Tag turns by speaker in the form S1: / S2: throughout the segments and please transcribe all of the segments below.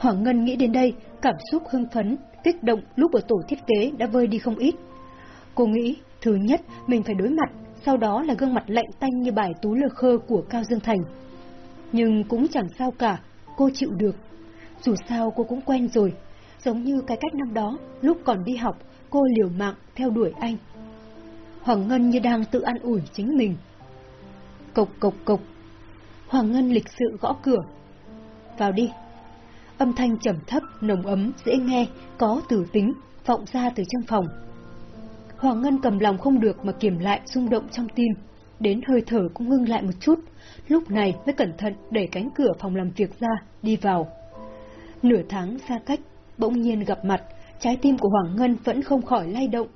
S1: Hoàng Ngân nghĩ đến đây, cảm xúc hưng phấn, kích động lúc ở tổ thiết kế đã vơi đi không ít. Cô nghĩ, thứ nhất mình phải đối mặt, sau đó là gương mặt lạnh tanh như bài tú lơ khơ của Cao Dương Thành. Nhưng cũng chẳng sao cả, cô chịu được. Dù sao cô cũng quen rồi, giống như cái cách năm đó, lúc còn đi học, cô liều mạng theo đuổi anh. Hoàng Ngân như đang tự an ủi chính mình. Cộc cộc cộc. Hoàng Ngân lịch sự gõ cửa. Vào đi. Âm thanh trầm thấp, nồng ấm, dễ nghe, có tử tính, vọng ra từ trong phòng. Hoàng Ngân cầm lòng không được mà kiềm lại rung động trong tim, đến hơi thở cũng ngưng lại một chút, lúc này mới cẩn thận đẩy cánh cửa phòng làm việc ra, đi vào. Nửa tháng xa cách, bỗng nhiên gặp mặt, trái tim của Hoàng Ngân vẫn không khỏi lay động.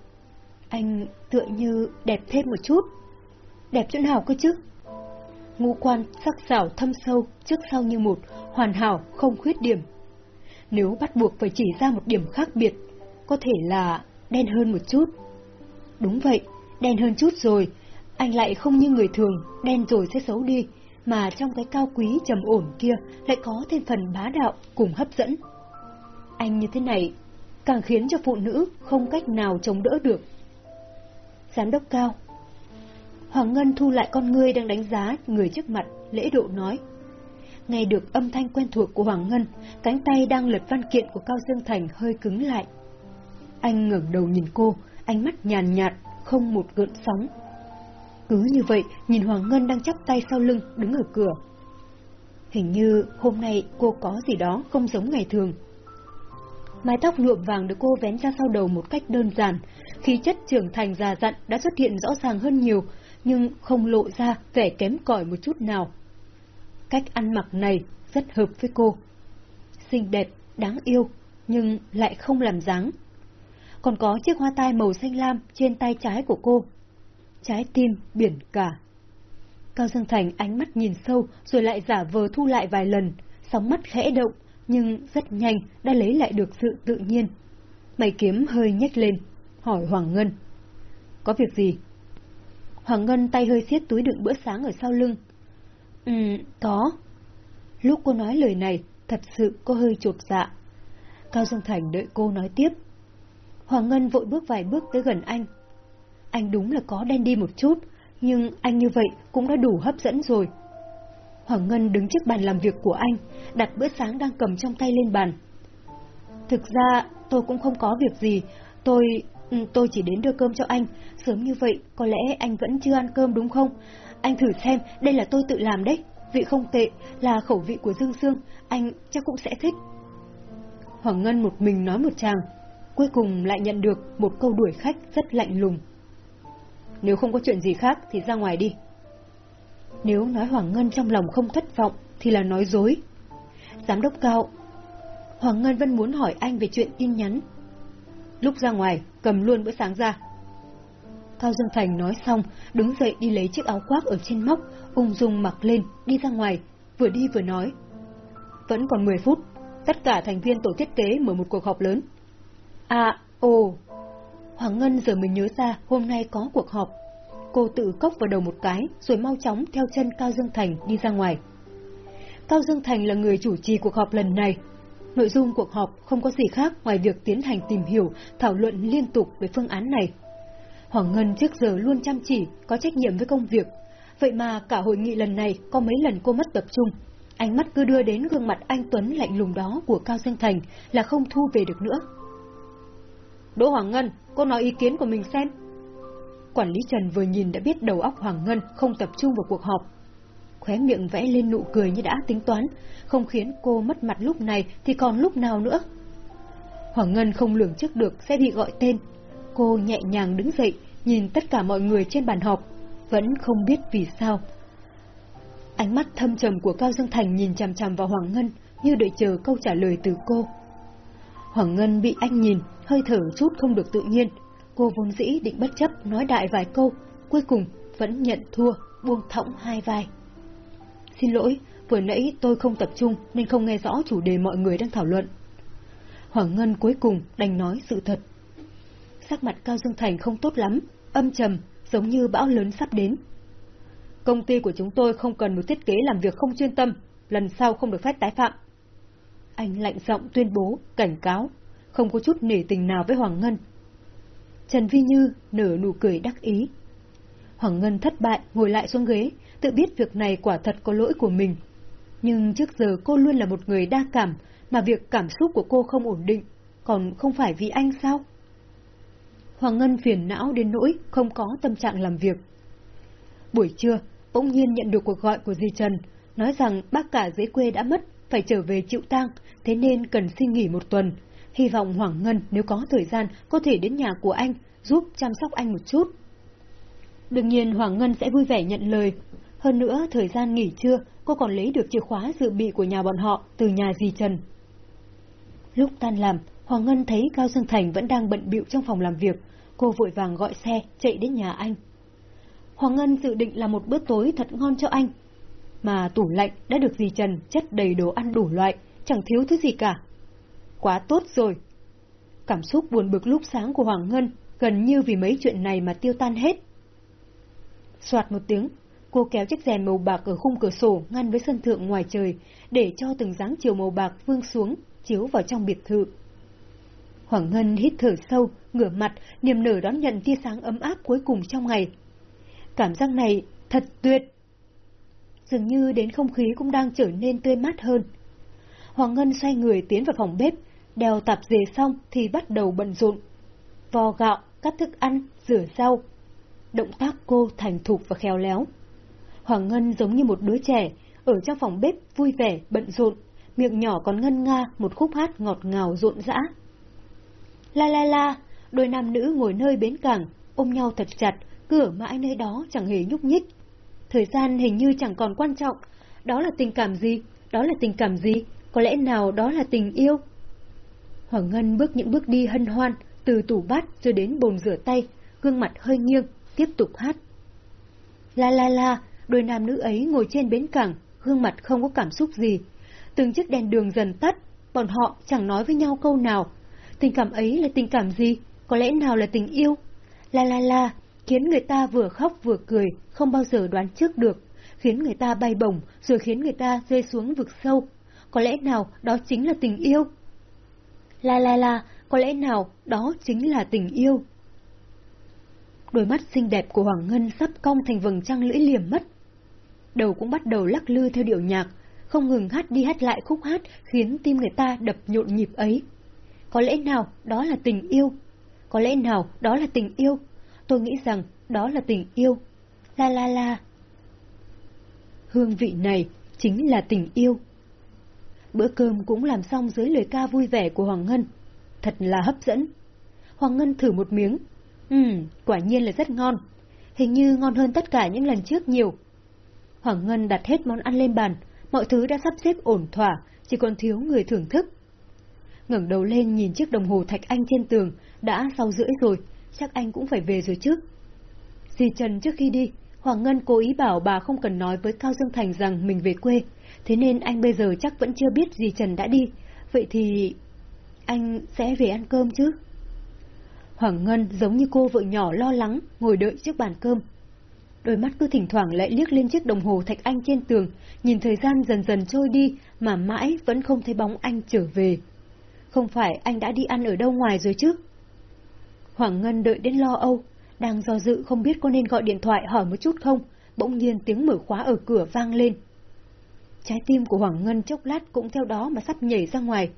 S1: Anh tựa như đẹp thêm một chút. Đẹp chỗ nào cơ chứ? Ngũ quan sắc sảo thâm sâu, trước sau như một, hoàn hảo, không khuyết điểm. Nếu bắt buộc phải chỉ ra một điểm khác biệt, có thể là đen hơn một chút. Đúng vậy, đen hơn chút rồi, anh lại không như người thường, đen rồi sẽ xấu đi, mà trong cái cao quý trầm ổn kia lại có thêm phần bá đạo cùng hấp dẫn. Anh như thế này càng khiến cho phụ nữ không cách nào chống đỡ được. Giám đốc cao Hoàng Ngân thu lại con ngươi đang đánh giá người trước mặt, lễ độ nói. Nghe được âm thanh quen thuộc của Hoàng Ngân, cánh tay đang lật văn kiện của Cao Dương Thành hơi cứng lại. Anh ngẩng đầu nhìn cô, ánh mắt nhàn nhạt, không một gợn sóng. Cứ như vậy, nhìn Hoàng Ngân đang chắp tay sau lưng, đứng ở cửa. Hình như hôm nay cô có gì đó không giống ngày thường. Mái tóc nhuộm vàng được cô vén ra sau đầu một cách đơn giản, khí chất trưởng thành già dặn đã xuất hiện rõ ràng hơn nhiều, nhưng không lộ ra vẻ kém cỏi một chút nào. Cách ăn mặc này rất hợp với cô. Xinh đẹp, đáng yêu, nhưng lại không làm dáng. Còn có chiếc hoa tai màu xanh lam trên tay trái của cô. Trái tim biển cả. Cao Dương Thành ánh mắt nhìn sâu rồi lại giả vờ thu lại vài lần, sóng mắt khẽ động, nhưng rất nhanh đã lấy lại được sự tự nhiên. Mày kiếm hơi nhếch lên, hỏi Hoàng Ngân. Có việc gì? Hoàng Ngân tay hơi siết túi đựng bữa sáng ở sau lưng. Ừ, có. Lúc cô nói lời này, thật sự có hơi chuột dạ. Cao Dương Thành đợi cô nói tiếp. Hoàng Ngân vội bước vài bước tới gần anh. Anh đúng là có đen đi một chút, nhưng anh như vậy cũng đã đủ hấp dẫn rồi. Hoàng Ngân đứng trước bàn làm việc của anh, đặt bữa sáng đang cầm trong tay lên bàn. Thực ra, tôi cũng không có việc gì, tôi... Ừ, tôi chỉ đến đưa cơm cho anh, sớm như vậy có lẽ anh vẫn chưa ăn cơm đúng không? Anh thử xem, đây là tôi tự làm đấy, vị không tệ, là khẩu vị của Dương dương anh chắc cũng sẽ thích. Hoàng Ngân một mình nói một chàng, cuối cùng lại nhận được một câu đuổi khách rất lạnh lùng. Nếu không có chuyện gì khác thì ra ngoài đi. Nếu nói Hoàng Ngân trong lòng không thất vọng thì là nói dối. Giám đốc cao, Hoàng Ngân vẫn muốn hỏi anh về chuyện tin nhắn. Lúc ra ngoài, cầm luôn bữa sáng ra. Cao Dương Thành nói xong, đứng dậy đi lấy chiếc áo khoác ở trên móc, ung dung mặc lên, đi ra ngoài, vừa đi vừa nói. Vẫn còn 10 phút, tất cả thành viên tổ thiết kế mở một cuộc họp lớn. À, ồ. Hoàng Ngân giờ mới nhớ ra hôm nay có cuộc họp. Cô tự cốc vào đầu một cái, rồi mau chóng theo chân Cao Dương Thành đi ra ngoài. Cao Dương Thành là người chủ trì cuộc họp lần này. Nội dung cuộc họp không có gì khác ngoài việc tiến hành tìm hiểu, thảo luận liên tục về phương án này. Hoàng Ngân trước giờ luôn chăm chỉ, có trách nhiệm với công việc. Vậy mà cả hội nghị lần này có mấy lần cô mất tập trung. Ánh mắt cứ đưa đến gương mặt anh Tuấn lạnh lùng đó của Cao Dương Thành là không thu về được nữa. Đỗ Hoàng Ngân, cô nói ý kiến của mình xem. Quản lý Trần vừa nhìn đã biết đầu óc Hoàng Ngân không tập trung vào cuộc họp. Khóe miệng vẽ lên nụ cười như đã tính toán, không khiến cô mất mặt lúc này thì còn lúc nào nữa. Hoàng Ngân không lường trước được sẽ bị gọi tên. Cô nhẹ nhàng đứng dậy, nhìn tất cả mọi người trên bàn họp, vẫn không biết vì sao. Ánh mắt thâm trầm của Cao Dương Thành nhìn chằm chằm vào Hoàng Ngân, như đợi chờ câu trả lời từ cô. Hoàng Ngân bị anh nhìn, hơi thở chút không được tự nhiên. Cô vốn dĩ định bất chấp nói đại vài câu, cuối cùng vẫn nhận thua, buông thõng hai vai. Xin lỗi, vừa nãy tôi không tập trung nên không nghe rõ chủ đề mọi người đang thảo luận. Hoàng Ngân cuối cùng đành nói sự thật. Sắc mặt Cao Dương Thành không tốt lắm, âm trầm, giống như bão lớn sắp đến. Công ty của chúng tôi không cần một thiết kế làm việc không chuyên tâm, lần sau không được phép tái phạm. Anh lạnh giọng tuyên bố, cảnh cáo, không có chút nể tình nào với Hoàng Ngân. Trần Vi Như nở nụ cười đắc ý. Hoàng Ngân thất bại ngồi lại xuống ghế, tự biết việc này quả thật có lỗi của mình. Nhưng trước giờ cô luôn là một người đa cảm, mà việc cảm xúc của cô không ổn định, còn không phải vì anh sao? Hoàng Ngân phiền não đến nỗi không có tâm trạng làm việc. Buổi trưa, bỗng nhiên nhận được cuộc gọi của Di Trần, nói rằng bác cả dưới quê đã mất, phải trở về chịu tang, thế nên cần xin nghỉ một tuần. Hy vọng Hoàng Ngân nếu có thời gian có thể đến nhà của anh, giúp chăm sóc anh một chút. Đương nhiên Hoàng Ngân sẽ vui vẻ nhận lời. Hơn nữa, thời gian nghỉ trưa, cô còn lấy được chìa khóa dự bị của nhà bọn họ từ nhà Di Trần. Lúc tan làm, Hoàng Ngân thấy Cao Dương Thành vẫn đang bận bịu trong phòng làm việc, cô vội vàng gọi xe chạy đến nhà anh. Hoàng Ngân dự định làm một bữa tối thật ngon cho anh, mà tủ lạnh đã được dì Trần chất đầy đồ ăn đủ loại, chẳng thiếu thứ gì cả. Quá tốt rồi! Cảm xúc buồn bực lúc sáng của Hoàng Ngân gần như vì mấy chuyện này mà tiêu tan hết. Soạt một tiếng, cô kéo chiếc rèm màu bạc ở khung cửa sổ ngăn với sân thượng ngoài trời, để cho từng dáng chiều màu bạc vương xuống, chiếu vào trong biệt thự. Hoàng Ngân hít thở sâu, ngửa mặt, niềm nở đón nhận tia sáng ấm áp cuối cùng trong ngày. Cảm giác này thật tuyệt! Dường như đến không khí cũng đang trở nên tươi mát hơn. Hoàng Ngân xoay người tiến vào phòng bếp, đeo tạp dề xong thì bắt đầu bận rộn. Vò gạo, cắt thức ăn, rửa rau. Động tác cô thành thục và khéo léo. Hoàng Ngân giống như một đứa trẻ, ở trong phòng bếp vui vẻ, bận rộn, miệng nhỏ còn ngân nga một khúc hát ngọt ngào rộn rã. La la la, đôi nam nữ ngồi nơi bến cảng, ôm nhau thật chặt, cửa mãi nơi đó chẳng hề nhúc nhích. Thời gian hình như chẳng còn quan trọng, đó là tình cảm gì, đó là tình cảm gì, có lẽ nào đó là tình yêu. Hoàng Ngân bước những bước đi hân hoan, từ tủ bát rồi đến bồn rửa tay, gương mặt hơi nghiêng, tiếp tục hát. La la la, đôi nam nữ ấy ngồi trên bến cảng, gương mặt không có cảm xúc gì. Từng chiếc đèn đường dần tắt, bọn họ chẳng nói với nhau câu nào. Tình cảm ấy là tình cảm gì? Có lẽ nào là tình yêu? La la la, khiến người ta vừa khóc vừa cười, không bao giờ đoán trước được, khiến người ta bay bổng, rồi khiến người ta rơi xuống vực sâu. Có lẽ nào đó chính là tình yêu? La la la, có lẽ nào đó chính là tình yêu? Đôi mắt xinh đẹp của Hoàng Ngân sắp cong thành vầng trăng lưỡi liềm mất. Đầu cũng bắt đầu lắc lư theo điệu nhạc, không ngừng hát đi hát lại khúc hát khiến tim người ta đập nhộn nhịp ấy. Có lẽ nào đó là tình yêu? Có lẽ nào đó là tình yêu? Tôi nghĩ rằng đó là tình yêu. La la la. Hương vị này chính là tình yêu. Bữa cơm cũng làm xong dưới lời ca vui vẻ của Hoàng Ngân. Thật là hấp dẫn. Hoàng Ngân thử một miếng. Ừm, quả nhiên là rất ngon. Hình như ngon hơn tất cả những lần trước nhiều. Hoàng Ngân đặt hết món ăn lên bàn, mọi thứ đã sắp xếp ổn thỏa, chỉ còn thiếu người thưởng thức ngẩng đầu lên nhìn chiếc đồng hồ thạch anh trên tường, đã sau rưỡi rồi, chắc anh cũng phải về rồi chứ. Dì Trần trước khi đi, Hoàng Ngân cố ý bảo bà không cần nói với Cao Dương Thành rằng mình về quê, thế nên anh bây giờ chắc vẫn chưa biết dì Trần đã đi. Vậy thì... anh sẽ về ăn cơm chứ? Hoàng Ngân giống như cô vợ nhỏ lo lắng, ngồi đợi trước bàn cơm. Đôi mắt cứ thỉnh thoảng lại liếc lên chiếc đồng hồ thạch anh trên tường, nhìn thời gian dần dần trôi đi mà mãi vẫn không thấy bóng anh trở về. Không phải anh đã đi ăn ở đâu ngoài rồi chứ? Hoàng Ngân đợi đến lo âu, đang do dự không biết có nên gọi điện thoại hỏi một chút không, bỗng nhiên tiếng mở khóa ở cửa vang lên. Trái tim của Hoàng Ngân chốc lát cũng theo đó mà sắp nhảy ra ngoài.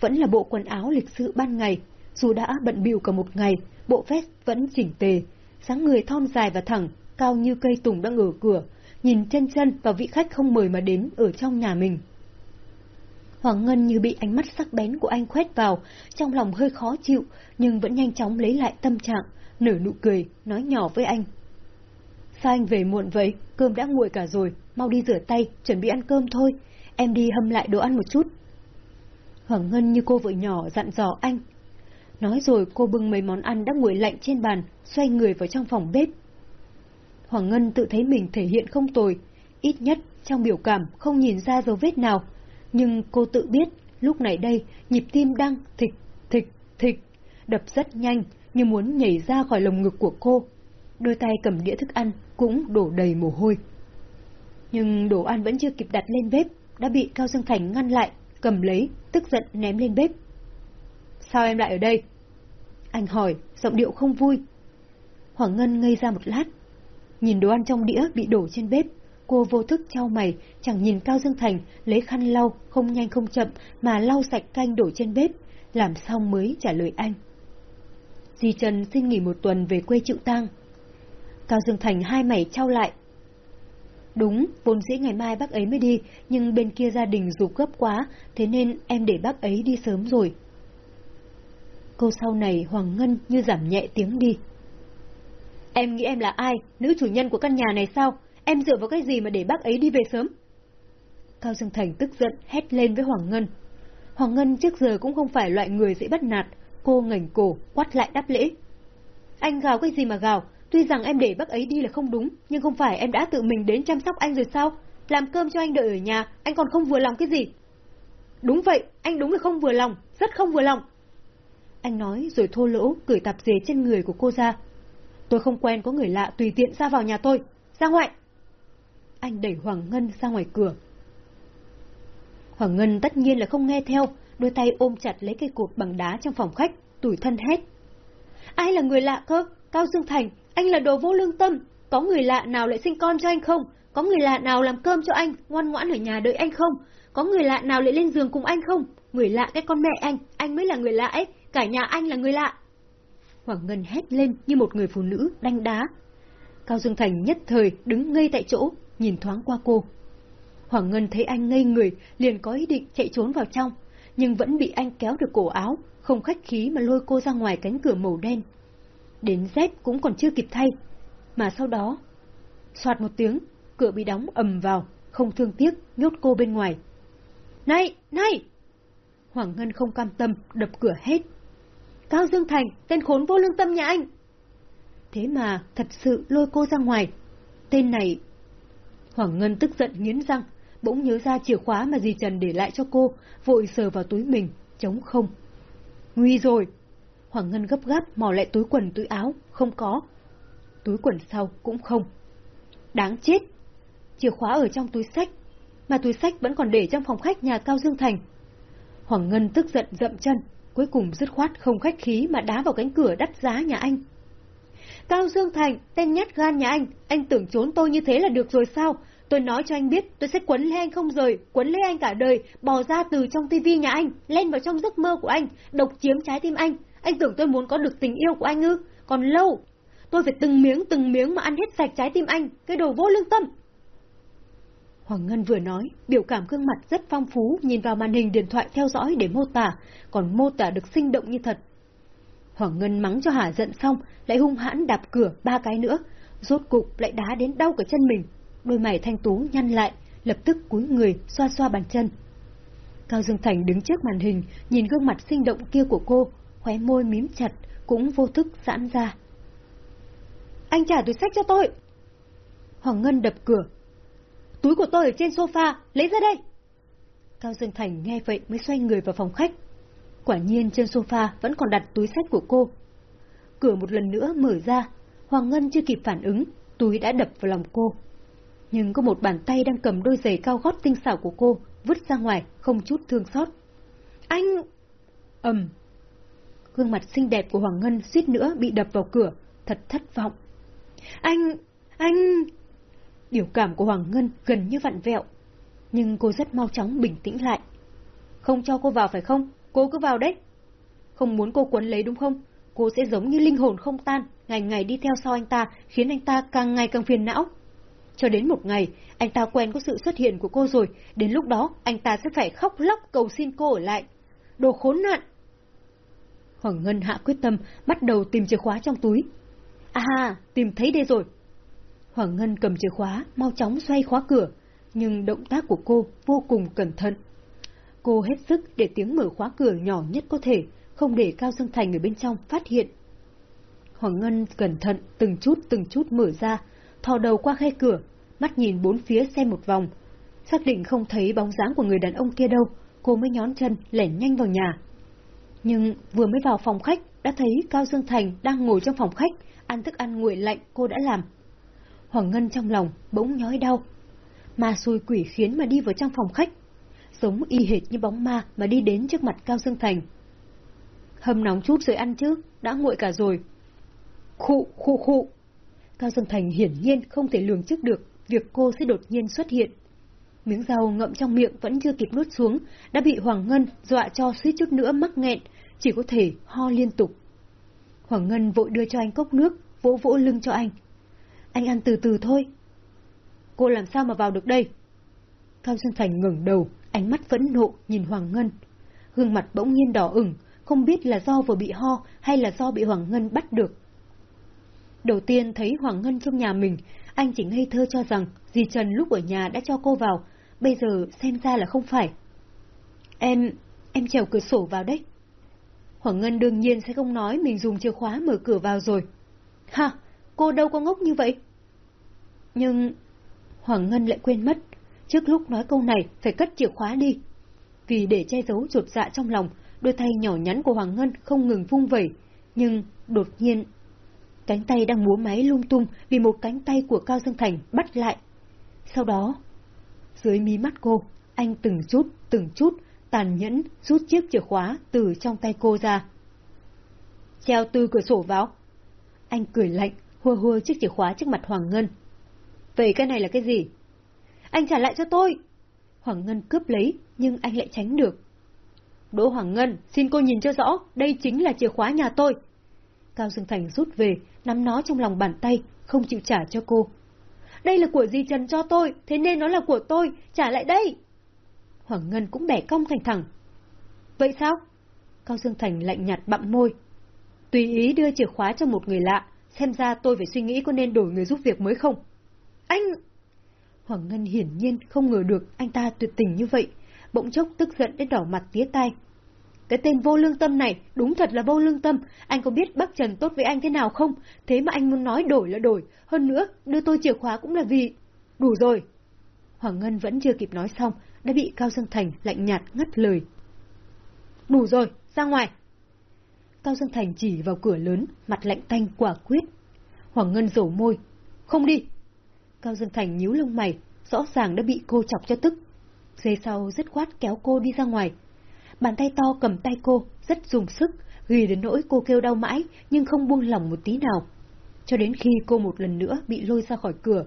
S1: Vẫn là bộ quần áo lịch sự ban ngày, dù đã bận bịu cả một ngày, bộ vest vẫn chỉnh tề, sáng người thon dài và thẳng, cao như cây tùng đang ở cửa, nhìn chân chân vào vị khách không mời mà đến ở trong nhà mình. Hoàng Ngân như bị ánh mắt sắc bén của anh khoét vào, trong lòng hơi khó chịu, nhưng vẫn nhanh chóng lấy lại tâm trạng, nở nụ cười, nói nhỏ với anh. Sao anh về muộn vậy? Cơm đã nguội cả rồi, mau đi rửa tay, chuẩn bị ăn cơm thôi. Em đi hâm lại đồ ăn một chút. Hoàng Ngân như cô vợ nhỏ dặn dò anh. Nói rồi cô bưng mấy món ăn đã nguội lạnh trên bàn, xoay người vào trong phòng bếp. Hoàng Ngân tự thấy mình thể hiện không tồi, ít nhất trong biểu cảm không nhìn ra dấu vết nào, nhưng cô tự biết lúc này đây nhịp tim đang thịch, thịch, thịch, đập rất nhanh như muốn nhảy ra khỏi lồng ngực của cô. Đôi tay cầm đĩa thức ăn cũng đổ đầy mồ hôi. Nhưng đồ ăn vẫn chưa kịp đặt lên bếp, đã bị Cao Dương Thành ngăn lại, cầm lấy, tức giận ném lên bếp. Sao em lại ở đây? Anh hỏi, giọng điệu không vui. Hoàng Ngân ngây ra một lát. Nhìn đồ ăn trong đĩa bị đổ trên bếp, cô vô thức trao mày, chẳng nhìn Cao Dương Thành lấy khăn lau, không nhanh không chậm, mà lau sạch canh đổ trên bếp, làm xong mới trả lời anh. Di Trần xin nghỉ một tuần về quê chịu tang. Cao Dương Thành hai mày trao lại. Đúng, vốn dĩ ngày mai bác ấy mới đi, nhưng bên kia gia đình rụt gấp quá, thế nên em để bác ấy đi sớm rồi. Câu sau này Hoàng Ngân như giảm nhẹ tiếng đi. Em nghĩ em là ai? Nữ chủ nhân của căn nhà này sao? Em dựa vào cái gì mà để bác ấy đi về sớm? Cao Dương Thành tức giận hét lên với Hoàng Ngân. Hoàng Ngân trước giờ cũng không phải loại người dễ bắt nạt, cô ngẩng cổ, quát lại đáp lễ. Anh gào cái gì mà gào, tuy rằng em để bác ấy đi là không đúng, nhưng không phải em đã tự mình đến chăm sóc anh rồi sao? Làm cơm cho anh đợi ở nhà, anh còn không vừa lòng cái gì? Đúng vậy, anh đúng là không vừa lòng, rất không vừa lòng. Anh nói rồi thô lỗ cởi tạp dề trên người của cô ra. Tôi không quen có người lạ tùy tiện ra vào nhà tôi. Ra ngoại. Anh đẩy Hoàng Ngân ra ngoài cửa. Hoàng Ngân tất nhiên là không nghe theo, đôi tay ôm chặt lấy cây cột bằng đá trong phòng khách, tủi thân hét. Ai là người lạ cơ? Cao Dương Thành, anh là đồ vô lương tâm. Có người lạ nào lại sinh con cho anh không? Có người lạ nào làm cơm cho anh, ngoan ngoãn ở nhà đợi anh không? Có người lạ nào lại lên giường cùng anh không? Người lạ cái con mẹ anh, anh mới là người lạ ấy, cả nhà anh là người lạ. Hoàng Ngân hét lên như một người phụ nữ đánh đá. Cao Dương Thành nhất thời đứng ngây tại chỗ, nhìn thoáng qua cô. Hoàng Ngân thấy anh ngây người, liền có ý định chạy trốn vào trong, nhưng vẫn bị anh kéo được cổ áo, không khách khí mà lôi cô ra ngoài cánh cửa màu đen. Đến dép cũng còn chưa kịp thay, mà sau đó, soạt một tiếng, cửa bị đóng ầm vào, không thương tiếc, nhốt cô bên ngoài. Này, này! Hoàng Ngân không cam tâm, đập cửa hết. Cao Dương Thành, tên khốn vô lương tâm nhà anh! Thế mà, thật sự lôi cô ra ngoài. Tên này... Hoàng Ngân tức giận nghiến răng, bỗng nhớ ra chìa khóa mà dì Trần để lại cho cô, vội sờ vào túi mình, chống không. Nguy rồi! Hoàng Ngân gấp gáp mò lại túi quần túi áo, không có. Túi quần sau cũng không. Đáng chết! Chìa khóa ở trong túi sách, mà túi sách vẫn còn để trong phòng khách nhà Cao Dương Thành. Hoàng Ngân tức giận dậm chân, cuối cùng dứt khoát không khách khí mà đá vào cánh cửa đắt giá nhà anh. Cao Dương Thành, tên nhát gan nhà anh, anh tưởng trốn tôi như thế là được rồi sao? Tôi nói cho anh biết, tôi sẽ quấn lấy anh không rời, quấn lấy anh cả đời, bò ra từ trong tivi nhà anh, lên vào trong giấc mơ của anh, độc chiếm trái tim anh. Anh tưởng tôi muốn có được tình yêu của anh ư? Còn lâu, tôi phải từng miếng từng miếng mà ăn hết sạch trái tim anh, cái đồ vô lương tâm. Hoàng Ngân vừa nói, biểu cảm gương mặt rất phong phú, nhìn vào màn hình điện thoại theo dõi để mô tả, còn mô tả được sinh động như thật. Hoàng Ngân mắng cho Hà giận xong, lại hung hãn đạp cửa ba cái nữa, rốt cục lại đá đến đau cả chân mình. Đôi mày thanh tú nhăn lại, lập tức cúi người, xoa xoa bàn chân. Cao Dương Thành đứng trước màn hình, nhìn gương mặt sinh động kia của cô, khóe môi mím chặt, cũng vô thức giãn ra. Anh trả túi sách cho tôi! Hoàng Ngân đập cửa, Túi của tôi ở trên sofa, lấy ra đây. Cao Dương Thành nghe vậy mới xoay người vào phòng khách. Quả nhiên trên sofa vẫn còn đặt túi sách của cô. Cửa một lần nữa mở ra, Hoàng Ngân chưa kịp phản ứng, túi đã đập vào lòng cô. Nhưng có một bàn tay đang cầm đôi giày cao gót tinh xảo của cô, vứt ra ngoài, không chút thương xót. Anh... ầm. Gương mặt xinh đẹp của Hoàng Ngân suýt nữa bị đập vào cửa, thật thất vọng. Anh... anh... Biểu cảm của Hoàng Ngân gần như vặn vẹo, nhưng cô rất mau chóng bình tĩnh lại. Không cho cô vào phải không? Cô cứ vào đấy. Không muốn cô quấn lấy đúng không? Cô sẽ giống như linh hồn không tan, ngày ngày đi theo sau anh ta, khiến anh ta càng ngày càng phiền não. Cho đến một ngày, anh ta quen có sự xuất hiện của cô rồi, đến lúc đó anh ta sẽ phải khóc lóc cầu xin cô ở lại. Đồ khốn nạn! Hoàng Ngân hạ quyết tâm, bắt đầu tìm chìa khóa trong túi. À, tìm thấy đây rồi, Hoàng Ngân cầm chìa khóa, mau chóng xoay khóa cửa, nhưng động tác của cô vô cùng cẩn thận. Cô hết sức để tiếng mở khóa cửa nhỏ nhất có thể, không để Cao Dương Thành ở bên trong phát hiện. Hoàng Ngân cẩn thận từng chút từng chút mở ra, thò đầu qua khe cửa, mắt nhìn bốn phía xem một vòng. Xác định không thấy bóng dáng của người đàn ông kia đâu, cô mới nhón chân lẻn nhanh vào nhà. Nhưng vừa mới vào phòng khách, đã thấy Cao Dương Thành đang ngồi trong phòng khách, ăn thức ăn nguội lạnh cô đã làm. Hoàng Ngân trong lòng bỗng nhói đau. ma xui quỷ khiến mà đi vào trong phòng khách. giống y hệt như bóng ma mà đi đến trước mặt Cao Dương Thành. Hâm nóng chút rồi ăn chứ, đã nguội cả rồi. Khụ, khụ khụ. Cao Dương Thành hiển nhiên không thể lường trước được việc cô sẽ đột nhiên xuất hiện. Miếng rau ngậm trong miệng vẫn chưa kịp nuốt xuống, đã bị Hoàng Ngân dọa cho suýt chút nữa mắc nghẹn, chỉ có thể ho liên tục. Hoàng Ngân vội đưa cho anh cốc nước, vỗ vỗ lưng cho anh. Anh ăn từ từ thôi. Cô làm sao mà vào được đây? Cao Dương Thành ngẩng đầu, ánh mắt vẫn nộ nhìn Hoàng Ngân. Gương mặt bỗng nhiên đỏ ửng, không biết là do vừa bị ho hay là do bị Hoàng Ngân bắt được. Đầu tiên thấy Hoàng Ngân trong nhà mình, anh chỉ ngây thơ cho rằng dì Trần lúc ở nhà đã cho cô vào, bây giờ xem ra là không phải. Em, em trèo cửa sổ vào đấy. Hoàng Ngân đương nhiên sẽ không nói mình dùng chìa khóa mở cửa vào rồi. Ha, cô đâu có ngốc như vậy. Nhưng... Hoàng Ngân lại quên mất, trước lúc nói câu này phải cất chìa khóa đi. Vì để che giấu chuột dạ trong lòng, đôi tay nhỏ nhắn của Hoàng Ngân không ngừng vung vẩy, nhưng đột nhiên cánh tay đang múa máy lung tung vì một cánh tay của Cao Dương Thành bắt lại. Sau đó, dưới mí mắt cô, anh từng chút, từng chút, tàn nhẫn rút chiếc chìa khóa từ trong tay cô ra. Treo từ cửa sổ vào. Anh cười lạnh, hua hua chiếc chìa khóa trước mặt Hoàng Ngân. Vậy cái này là cái gì? Anh trả lại cho tôi! Hoàng Ngân cướp lấy, nhưng anh lại tránh được. Đỗ Hoàng Ngân, xin cô nhìn cho rõ, đây chính là chìa khóa nhà tôi. Cao Dương Thành rút về, nắm nó trong lòng bàn tay, không chịu trả cho cô. Đây là của dì Trần cho tôi, thế nên nó là của tôi, trả lại đây. Hoàng Ngân cũng bẻ cong thành thẳng. Vậy sao? Cao Dương Thành lạnh nhạt bặm môi. Tùy ý đưa chìa khóa cho một người lạ, xem ra tôi phải suy nghĩ có nên đổi người giúp việc mới không. Anh... Hoàng Ngân hiển nhiên không ngờ được anh ta tuyệt tình như vậy, bỗng chốc tức giận đến đỏ mặt tía tai. Cái tên vô lương tâm này, đúng thật là vô lương tâm, anh có biết bác Trần tốt với anh thế nào không? Thế mà anh muốn nói đổi là đổi, hơn nữa, đưa tôi chìa khóa cũng là vì... Đủ rồi. Hoàng Ngân vẫn chưa kịp nói xong, đã bị Cao Dương Thành lạnh nhạt ngắt lời. Đủ rồi, ra ngoài. Cao Dương Thành chỉ vào cửa lớn, mặt lạnh tanh quả quyết. Hoàng Ngân rổ môi. Không đi. Cao Dương Thành nhíu lông mày, rõ ràng đã bị cô chọc cho tức. dây sau dứt khoát kéo cô đi ra ngoài. Bàn tay to cầm tay cô, rất dùng sức, ghi đến nỗi cô kêu đau mãi, nhưng không buông lỏng một tí nào. Cho đến khi cô một lần nữa bị lôi ra khỏi cửa,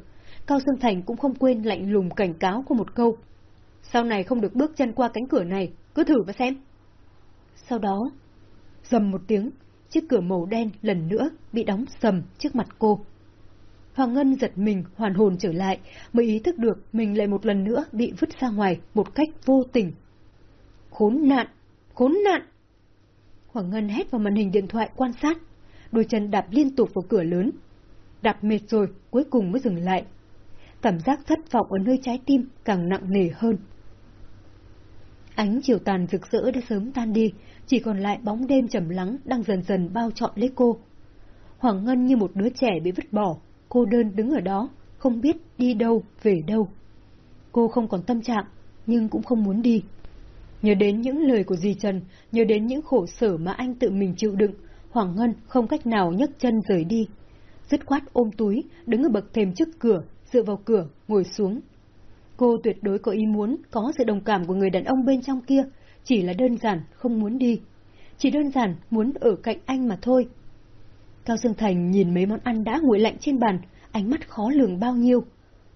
S1: Cao sơn Thành cũng không quên lạnh lùng cảnh cáo cô một câu. Sau này không được bước chân qua cánh cửa này, cứ thử và xem. Sau đó, dầm một tiếng, chiếc cửa màu đen lần nữa bị đóng sầm trước mặt cô. Hoàng Ngân giật mình hoàn hồn trở lại, mới ý thức được mình lại một lần nữa bị vứt ra ngoài một cách vô tình. Khốn nạn! Khốn nạn! Hoàng Ngân hét vào màn hình điện thoại quan sát, đôi chân đạp liên tục vào cửa lớn. Đạp mệt rồi, cuối cùng mới dừng lại. Cảm giác thất vọng ở nơi trái tim càng nặng nề hơn. Ánh chiều tàn rực rỡ đã sớm tan đi, chỉ còn lại bóng đêm trầm lắng đang dần dần bao trọn lấy cô. Hoàng Ngân như một đứa trẻ bị vứt bỏ, cô đơn đứng ở đó, không biết đi đâu, về đâu. Cô không còn tâm trạng, nhưng cũng không muốn đi. Nhớ đến những lời của Di Trần, nhớ đến những khổ sở mà anh tự mình chịu đựng, Hoàng Ngân không cách nào nhấc chân rời đi. Dứt khoát ôm túi, đứng ở bậc thềm trước cửa, dựa vào cửa, ngồi xuống. Cô tuyệt đối có ý muốn có sự đồng cảm của người đàn ông bên trong kia, chỉ là đơn giản không muốn đi. Chỉ đơn giản muốn ở cạnh anh mà thôi. Cao Dương Thành nhìn mấy món ăn đã nguội lạnh trên bàn, ánh mắt khó lường bao nhiêu.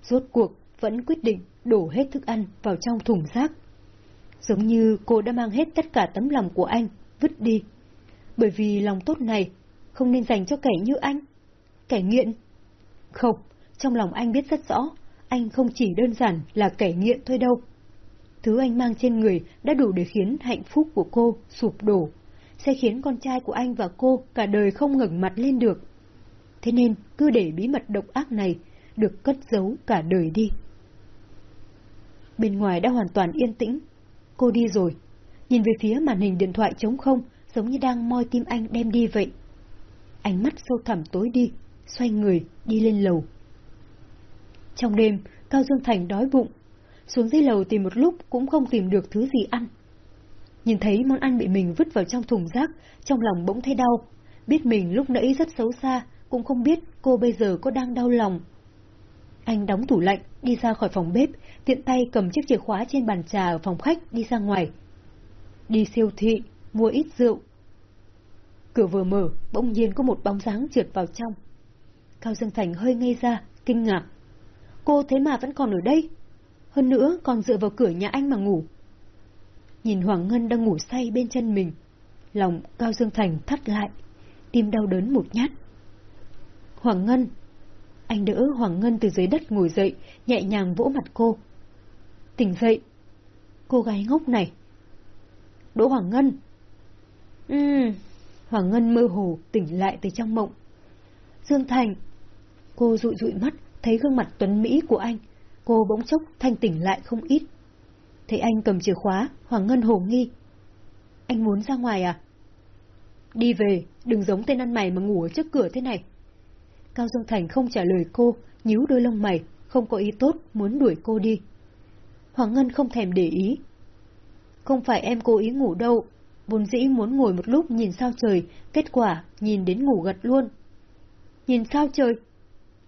S1: Rốt cuộc vẫn quyết định đổ hết thức ăn vào trong thùng rác. Giống như cô đã mang hết tất cả tấm lòng của anh, vứt đi. Bởi vì lòng tốt này không nên dành cho kẻ như anh. Kẻ nghiện. Không, trong lòng anh biết rất rõ, anh không chỉ đơn giản là kẻ nghiện thôi đâu. Thứ anh mang trên người đã đủ để khiến hạnh phúc của cô sụp đổ, sẽ khiến con trai của anh và cô cả đời không ngẩng mặt lên được. Thế nên cứ để bí mật độc ác này được cất giấu cả đời đi. Bên ngoài đã hoàn toàn yên tĩnh. Cô đi rồi. Nhìn về phía màn hình điện thoại trống không, giống như đang moi tim anh đem đi vậy. Ánh mắt sâu thẳm tối đi, xoay người, đi lên lầu. Trong đêm, Cao Dương Thành đói bụng. Xuống dưới lầu tìm một lúc cũng không tìm được thứ gì ăn. Nhìn thấy món ăn bị mình vứt vào trong thùng rác, trong lòng bỗng thấy đau. Biết mình lúc nãy rất xấu xa, cũng không biết cô bây giờ có đang đau lòng. Anh đóng tủ lạnh, đi ra khỏi phòng bếp, tiện tay cầm chiếc chìa khóa trên bàn trà ở phòng khách đi ra ngoài. Đi siêu thị, mua ít rượu. Cửa vừa mở, bỗng nhiên có một bóng dáng trượt vào trong. Cao Dương Thành hơi ngây ra, kinh ngạc. Cô thế mà vẫn còn ở đây? Hơn nữa còn dựa vào cửa nhà anh mà ngủ. Nhìn Hoàng Ngân đang ngủ say bên chân mình, lòng Cao Dương Thành thắt lại, tim đau đớn một nhát. Hoàng Ngân! Anh đỡ Hoàng Ngân từ dưới đất ngồi dậy, nhẹ nhàng vỗ mặt cô. Tỉnh dậy! Cô gái ngốc này! Đỗ Hoàng Ngân! Ừm! Hoàng Ngân mơ hồ tỉnh lại từ trong mộng. Dương Thành! Cô dụi dụi mắt, thấy gương mặt tuấn Mỹ của anh. Cô bỗng chốc thanh tỉnh lại không ít. Thấy anh cầm chìa khóa, Hoàng Ngân hồ nghi. Anh muốn ra ngoài à? Đi về, đừng giống tên ăn mày mà ngủ ở trước cửa thế này. Cao Dương Thành không trả lời cô, nhíu đôi lông mày, không có ý tốt, muốn đuổi cô đi. Hoàng Ngân không thèm để ý. Không phải em cố ý ngủ đâu, vốn dĩ muốn ngồi một lúc nhìn sao trời, kết quả nhìn đến ngủ gật luôn. Nhìn sao trời?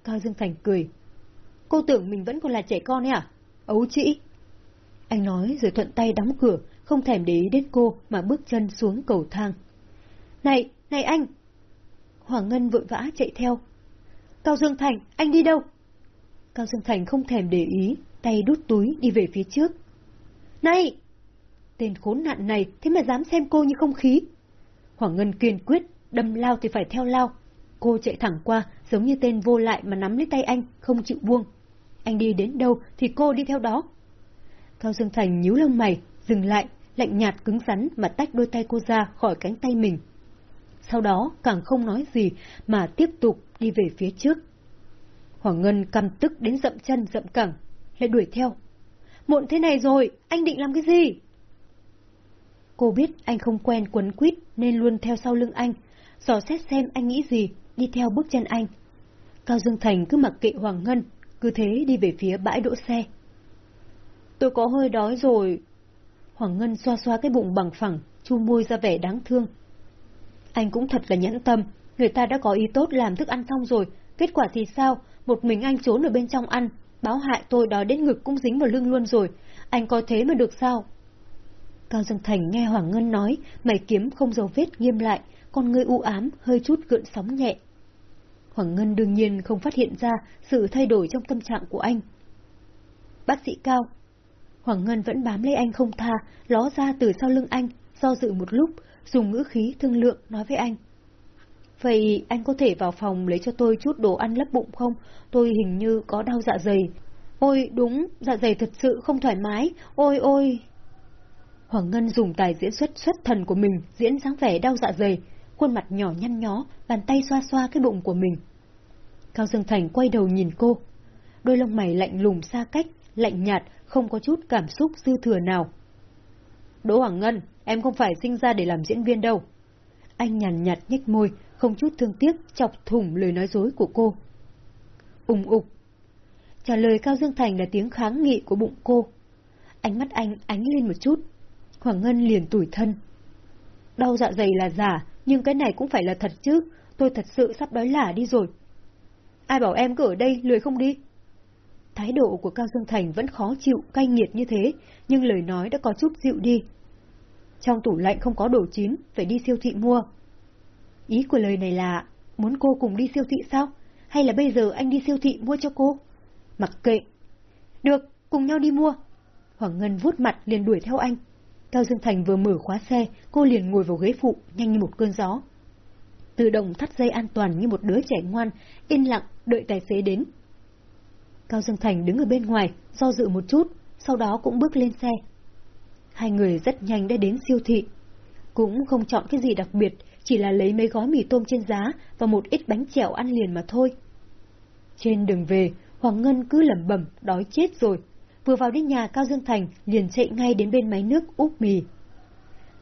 S1: Cao Dương Thành cười. Cô tưởng mình vẫn còn là trẻ con ấy à? Ấu trĩ. Anh nói rồi thuận tay đóng cửa, không thèm để ý đến cô mà bước chân xuống cầu thang. Này, này anh! Hoàng Ngân vội vã chạy theo. Cao Dương Thành, anh đi đâu? Cao Dương Thành không thèm để ý, tay đút túi đi về phía trước. Này! Tên khốn nạn này thế mà dám xem cô như không khí. Hoàng Ngân kiên quyết, đâm lao thì phải theo lao. Cô chạy thẳng qua, giống như tên vô lại mà nắm lấy tay anh, không chịu buông. Anh đi đến đâu thì cô đi theo đó. Cao Dương Thành nhíu lông mày, dừng lại, lạnh nhạt cứng rắn mà tách đôi tay cô ra khỏi cánh tay mình. Sau đó càng không nói gì mà tiếp tục đi về phía trước. Hoàng Ngân căm tức đến dậm chân dậm cẳng, lại đuổi theo. Muộn thế này rồi, anh định làm cái gì? Cô biết anh không quen quấn quýt nên luôn theo sau lưng anh, dò xét xem anh nghĩ gì, đi theo bước chân anh. Cao Dương Thành cứ mặc kệ Hoàng Ngân, cứ thế đi về phía bãi đỗ xe. Tôi có hơi đói rồi. Hoàng Ngân xoa xoa cái bụng bằng phẳng, chu môi ra vẻ đáng thương. Anh cũng thật là nhẫn tâm, người ta đã có ý tốt làm thức ăn xong rồi, kết quả thì sao? Một mình anh trốn ở bên trong ăn, báo hại tôi đói đến ngực cũng dính vào lưng luôn rồi, anh có thế mà được sao? Cao Dương Thành nghe Hoàng Ngân nói, mày kiếm không dấu vết nghiêm lại, con ngươi u ám, hơi chút gợn sóng nhẹ. Hoàng Ngân đương nhiên không phát hiện ra sự thay đổi trong tâm trạng của anh. Bác sĩ Cao, Hoàng Ngân vẫn bám lấy anh không tha, ló ra từ sau lưng anh, do dự một lúc, dùng ngữ khí thương lượng nói với anh. Vậy anh có thể vào phòng lấy cho tôi chút đồ ăn lấp bụng không? Tôi hình như có đau dạ dày. Ôi đúng, dạ dày thật sự không thoải mái. Ôi ôi. Hoàng Ngân dùng tài diễn xuất xuất thần của mình diễn dáng vẻ đau dạ dày, khuôn mặt nhỏ nhăn nhó, bàn tay xoa xoa cái bụng của mình. Cao Dương Thành quay đầu nhìn cô. Đôi lông mày lạnh lùng xa cách, lạnh nhạt, không có chút cảm xúc dư thừa nào. Đỗ Hoàng Ngân, em không phải sinh ra để làm diễn viên đâu. Anh nhàn nhạt nhếch môi, không chút thương tiếc chọc thủng lời nói dối của cô. Ùng ục. Trả lời Cao Dương Thành là tiếng kháng nghị của bụng cô. Ánh mắt anh ánh lên một chút. Hoàng Ngân liền tủi thân. Đau dạ dày là giả, nhưng cái này cũng phải là thật chứ. Tôi thật sự sắp đói lả đi rồi. Ai bảo em cứ ở đây lười không đi? Thái độ của Cao Dương Thành vẫn khó chịu, cay nghiệt như thế, nhưng lời nói đã có chút dịu đi. Trong tủ lạnh không có đồ chín, phải đi siêu thị mua. Ý của lời này là, muốn cô cùng đi siêu thị sao? Hay là bây giờ anh đi siêu thị mua cho cô? Mặc kệ. Được, cùng nhau đi mua. Hoàng Ngân vuốt mặt liền đuổi theo anh. Cao Dương Thành vừa mở khóa xe, cô liền ngồi vào ghế phụ, nhanh như một cơn gió. Tự động thắt dây an toàn như một đứa trẻ ngoan, yên lặng đợi tài xế đến. Cao Dương Thành đứng ở bên ngoài, do dự một chút, sau đó cũng bước lên xe. Hai người rất nhanh đã đến siêu thị. Cũng không chọn cái gì đặc biệt, chỉ là lấy mấy gói mì tôm trên giá và một ít bánh chèo ăn liền mà thôi. Trên đường về, Hoàng Ngân cứ lẩm bẩm đói chết rồi. Vừa vào đến nhà Cao Dương Thành liền chạy ngay đến bên máy nước úp mì.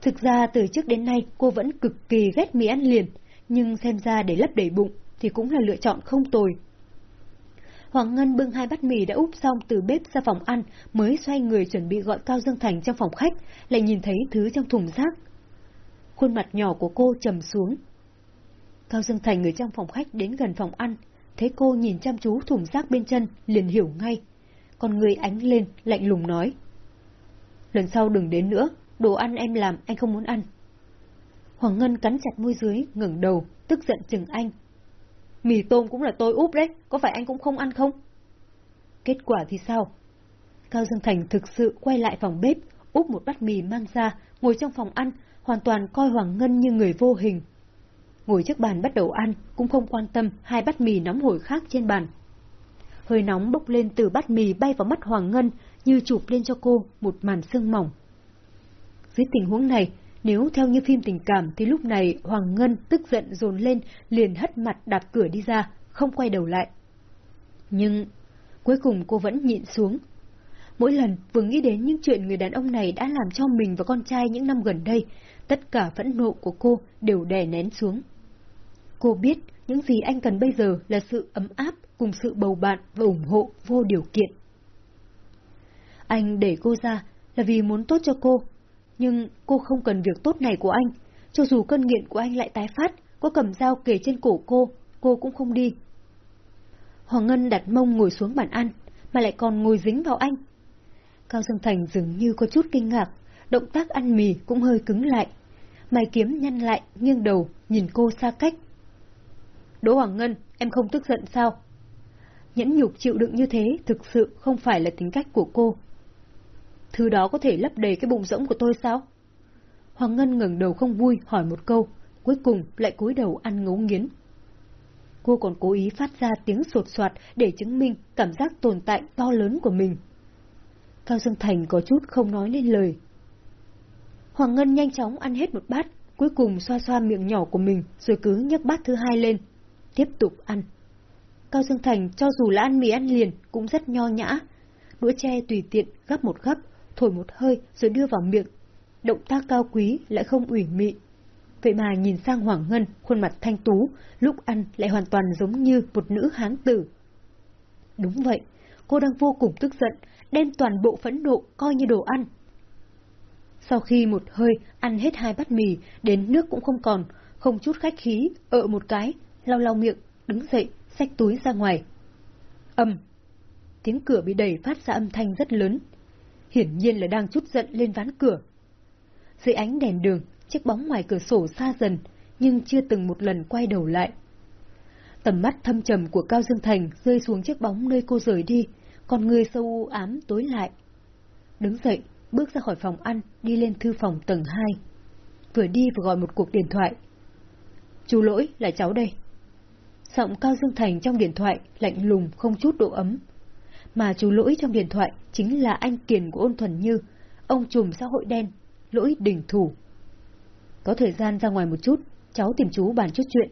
S1: Thực ra từ trước đến nay cô vẫn cực kỳ ghét mì ăn liền, nhưng xem ra để lấp đầy bụng thì cũng là lựa chọn không tồi. Hoàng Ngân bưng hai bát mì đã úp xong từ bếp ra phòng ăn, mới xoay người chuẩn bị gọi Cao Dương Thành trong phòng khách, lại nhìn thấy thứ trong thùng rác. Khuôn mặt nhỏ của cô trầm xuống. Cao Dương Thành người trong phòng khách đến gần phòng ăn, thấy cô nhìn chăm chú thùng rác bên chân, liền hiểu ngay. Con người ánh lên, lạnh lùng nói. Lần sau đừng đến nữa, đồ ăn em làm anh không muốn ăn. Hoàng Ngân cắn chặt môi dưới, ngẩng đầu, tức giận chừng anh. Mì tôm cũng là tôi úp đấy, có phải anh cũng không ăn không? Kết quả thì sao? Cao Dương Thành thực sự quay lại phòng bếp, úp một bát mì mang ra, ngồi trong phòng ăn, hoàn toàn coi Hoàng Ngân như người vô hình. Ngồi trước bàn bắt đầu ăn, cũng không quan tâm hai bát mì nóng hổi khác trên bàn. Hơi nóng bốc lên từ bát mì bay vào mắt Hoàng Ngân, như chụp lên cho cô một màn sương mỏng. Dưới tình huống này, nếu theo như phim tình cảm thì lúc này Hoàng Ngân tức giận dồn lên, liền hất mặt đạp cửa đi ra, không quay đầu lại. Nhưng cuối cùng cô vẫn nhịn xuống. Mỗi lần vừa nghĩ đến những chuyện người đàn ông này đã làm cho mình và con trai những năm gần đây, tất cả phẫn nộ của cô đều đè nén xuống. Cô biết những gì anh cần bây giờ là sự ấm áp cùng sự bầu bạn và ủng hộ vô điều kiện. Anh để cô ra là vì muốn tốt cho cô, nhưng cô không cần việc tốt này của anh. Cho dù cơn nghiện của anh lại tái phát, có cầm dao kề trên cổ cô, cô cũng không đi. Hoàng Ngân đặt mông ngồi xuống bàn ăn, mà lại còn ngồi dính vào anh. Cao Dương Thành dường như có chút kinh ngạc, động tác ăn mì cũng hơi cứng lại. Mày kiếm nhăn lại, nghiêng đầu, nhìn cô xa cách. Đỗ Hoàng Ngân, em không tức giận sao? Nhẫn nhục chịu đựng như thế thực sự không phải là tính cách của cô. Thứ đó có thể lấp đầy cái bụng rỗng của tôi sao? Hoàng Ngân ngẩng đầu không vui hỏi một câu, cuối cùng lại cúi đầu ăn ngấu nghiến. Cô còn cố ý phát ra tiếng sột soạt để chứng minh cảm giác tồn tại to lớn của mình. Cao Dương Thành có chút không nói lên lời. Hoàng Ngân nhanh chóng ăn hết một bát, cuối cùng xoa xoa miệng nhỏ của mình rồi cứ nhấc bát thứ hai lên, tiếp tục ăn. Cao Dương Thành cho dù là ăn mì ăn liền cũng rất nho nhã, đũa tre tùy tiện gấp một gấp, thổi một hơi rồi đưa vào miệng. Động tác cao quý lại không ủy mị. Vậy mà nhìn sang Hoàng Ngân, khuôn mặt thanh tú, lúc ăn lại hoàn toàn giống như một nữ hán tử. Đúng vậy, cô đang vô cùng tức giận, đem toàn bộ phẫn nộ coi như đồ ăn. Sau khi một hơi ăn hết hai bát mì, đến nước cũng không còn, không chút khách khí, ợ một cái, lau lau miệng, đứng dậy, xách túi ra ngoài. Âm! Tiếng cửa bị đẩy phát ra âm thanh rất lớn, hiển nhiên là đang chút giận lên ván cửa. Dưới ánh đèn đường, chiếc bóng ngoài cửa sổ xa dần, nhưng chưa từng một lần quay đầu lại. Tầm mắt thâm trầm của Cao Dương Thành rơi xuống chiếc bóng nơi cô rời đi, còn người sâu u ám tối lại. Đứng dậy, bước ra khỏi phòng ăn, đi lên thư phòng tầng 2. Vừa đi vừa gọi một cuộc điện thoại. Chú lỗi, là cháu đây. Giọng Cao Dương Thành trong điện thoại, lạnh lùng, không chút độ ấm, mà chú lỗi trong điện thoại chính là anh Kiền của ôn thuần như, ông trùm xã hội đen, lỗi đỉnh thủ. Có thời gian ra ngoài một chút, cháu tìm chú bàn chút chuyện.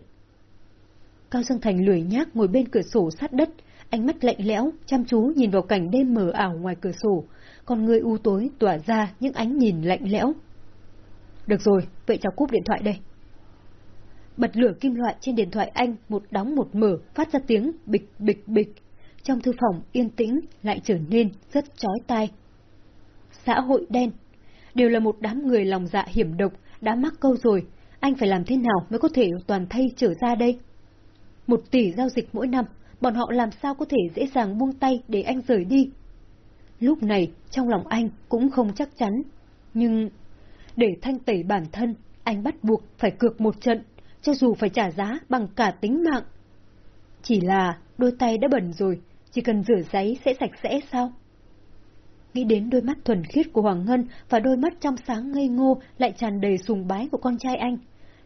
S1: Cao Dương Thành lười nhác ngồi bên cửa sổ sát đất, ánh mắt lạnh lẽo, chăm chú nhìn vào cảnh đêm mờ ảo ngoài cửa sổ, còn người u tối tỏa ra những ánh nhìn lạnh lẽo. Được rồi, vậy cháu cúp điện thoại đây. Bật lửa kim loại trên điện thoại anh một đóng một mở phát ra tiếng bịch bịch bịch, trong thư phòng yên tĩnh lại trở nên rất chói tai. Xã hội đen, đều là một đám người lòng dạ hiểm độc, đã mắc câu rồi, anh phải làm thế nào mới có thể toàn thay trở ra đây? Một tỷ giao dịch mỗi năm, bọn họ làm sao có thể dễ dàng buông tay để anh rời đi? Lúc này, trong lòng anh cũng không chắc chắn, nhưng để thanh tẩy bản thân, anh bắt buộc phải cược một trận, cho dù phải trả giá bằng cả tính mạng. Chỉ là đôi tay đã bẩn rồi, chỉ cần rửa giấy sẽ sạch sẽ sao? Nghĩ đến đôi mắt thuần khiết của Hoàng Ngân và đôi mắt trong sáng ngây ngô lại tràn đầy sùng bái của con trai anh,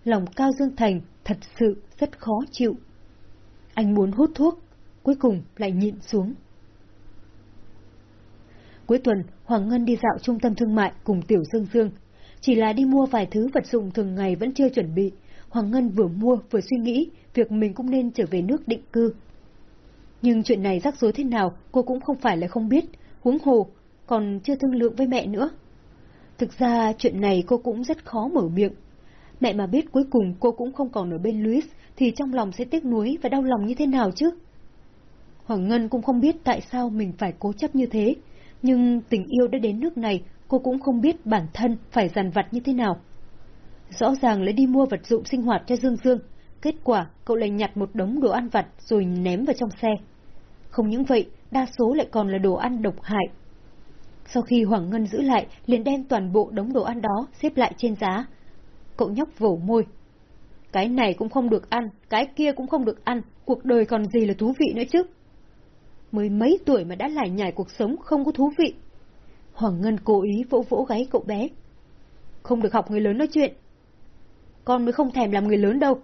S1: lòng Cao Dương Thành thật sự rất khó chịu. Anh muốn hút thuốc, cuối cùng lại nhịn xuống. Cuối tuần, Hoàng Ngân đi dạo trung tâm thương mại cùng Tiểu Dương Dương. Chỉ là đi mua vài thứ vật dụng thường ngày vẫn chưa chuẩn bị. Hoàng Ngân vừa mua vừa suy nghĩ việc mình cũng nên trở về nước định cư. Nhưng chuyện này rắc rối thế nào cô cũng không phải là không biết, huống hồ, còn chưa thương lượng với mẹ nữa. Thực ra chuyện này cô cũng rất khó mở miệng. Mẹ mà biết cuối cùng cô cũng không còn ở bên Louis thì trong lòng sẽ tiếc nuối và đau lòng như thế nào chứ? Hoàng Ngân cũng không biết tại sao mình phải cố chấp như thế, nhưng tình yêu đã đến nước này, cô cũng không biết bản thân phải dằn vặt như thế nào. Rõ ràng lấy đi mua vật dụng sinh hoạt cho Dương Dương, Kết quả, cậu lại nhặt một đống đồ ăn vặt rồi ném vào trong xe. Không những vậy, đa số lại còn là đồ ăn độc hại. Sau khi Hoàng Ngân giữ lại, liền đem toàn bộ đống đồ ăn đó xếp lại trên giá. Cậu nhóc vổ môi. Cái này cũng không được ăn, cái kia cũng không được ăn, cuộc đời còn gì là thú vị nữa chứ. Mới mấy tuổi mà đã lải nhải cuộc sống không có thú vị. Hoàng Ngân cố ý vỗ vỗ gáy cậu bé. Không được học người lớn nói chuyện. Con mới không thèm làm người lớn đâu.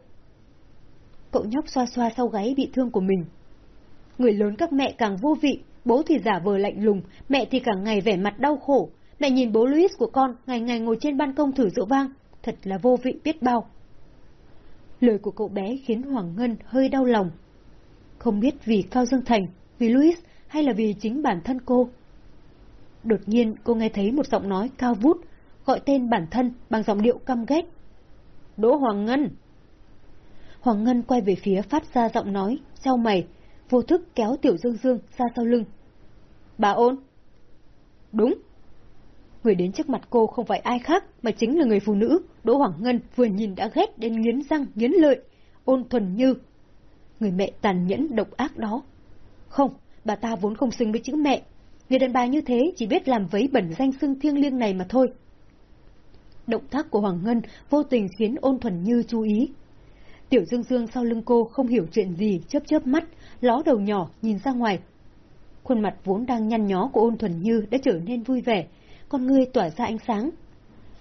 S1: Cậu nhóc xoa xoa sau gáy bị thương của mình. Người lớn các mẹ càng vô vị, bố thì giả vờ lạnh lùng, mẹ thì cả ngày vẻ mặt đau khổ. Mẹ nhìn bố Louis của con ngày ngày ngồi trên ban công thử rượu vang, thật là vô vị biết bao. Lời của cậu bé khiến Hoàng Ngân hơi đau lòng. Không biết vì Cao Dương Thành, vì Louis hay là vì chính bản thân cô. Đột nhiên cô nghe thấy một giọng nói cao vút, gọi tên bản thân bằng giọng điệu căm ghét. Đỗ Hoàng Ngân! Hoàng Ngân quay về phía phát ra giọng nói, trao mày, vô thức kéo Tiểu Dương Dương ra sau lưng. Bà ôn! Đúng! Người đến trước mặt cô không phải ai khác mà chính là người phụ nữ, Đỗ Hoàng Ngân vừa nhìn đã ghét đến nghiến răng, nghiến lợi, ôn thuần như. Người mẹ tàn nhẫn độc ác đó. Không, bà ta vốn không xứng với chữ mẹ. Người đàn bà như thế chỉ biết làm vấy bẩn danh xưng thiêng liêng này mà thôi. Động tác của Hoàng Ngân vô tình khiến ôn thuần như chú ý. Tiểu Dương Dương sau lưng cô không hiểu chuyện gì, chớp chớp mắt, ló đầu nhỏ nhìn ra ngoài. Khuôn mặt vốn đang nhăn nhó của ôn thuần như đã trở nên vui vẻ, con ngươi tỏa ra ánh sáng.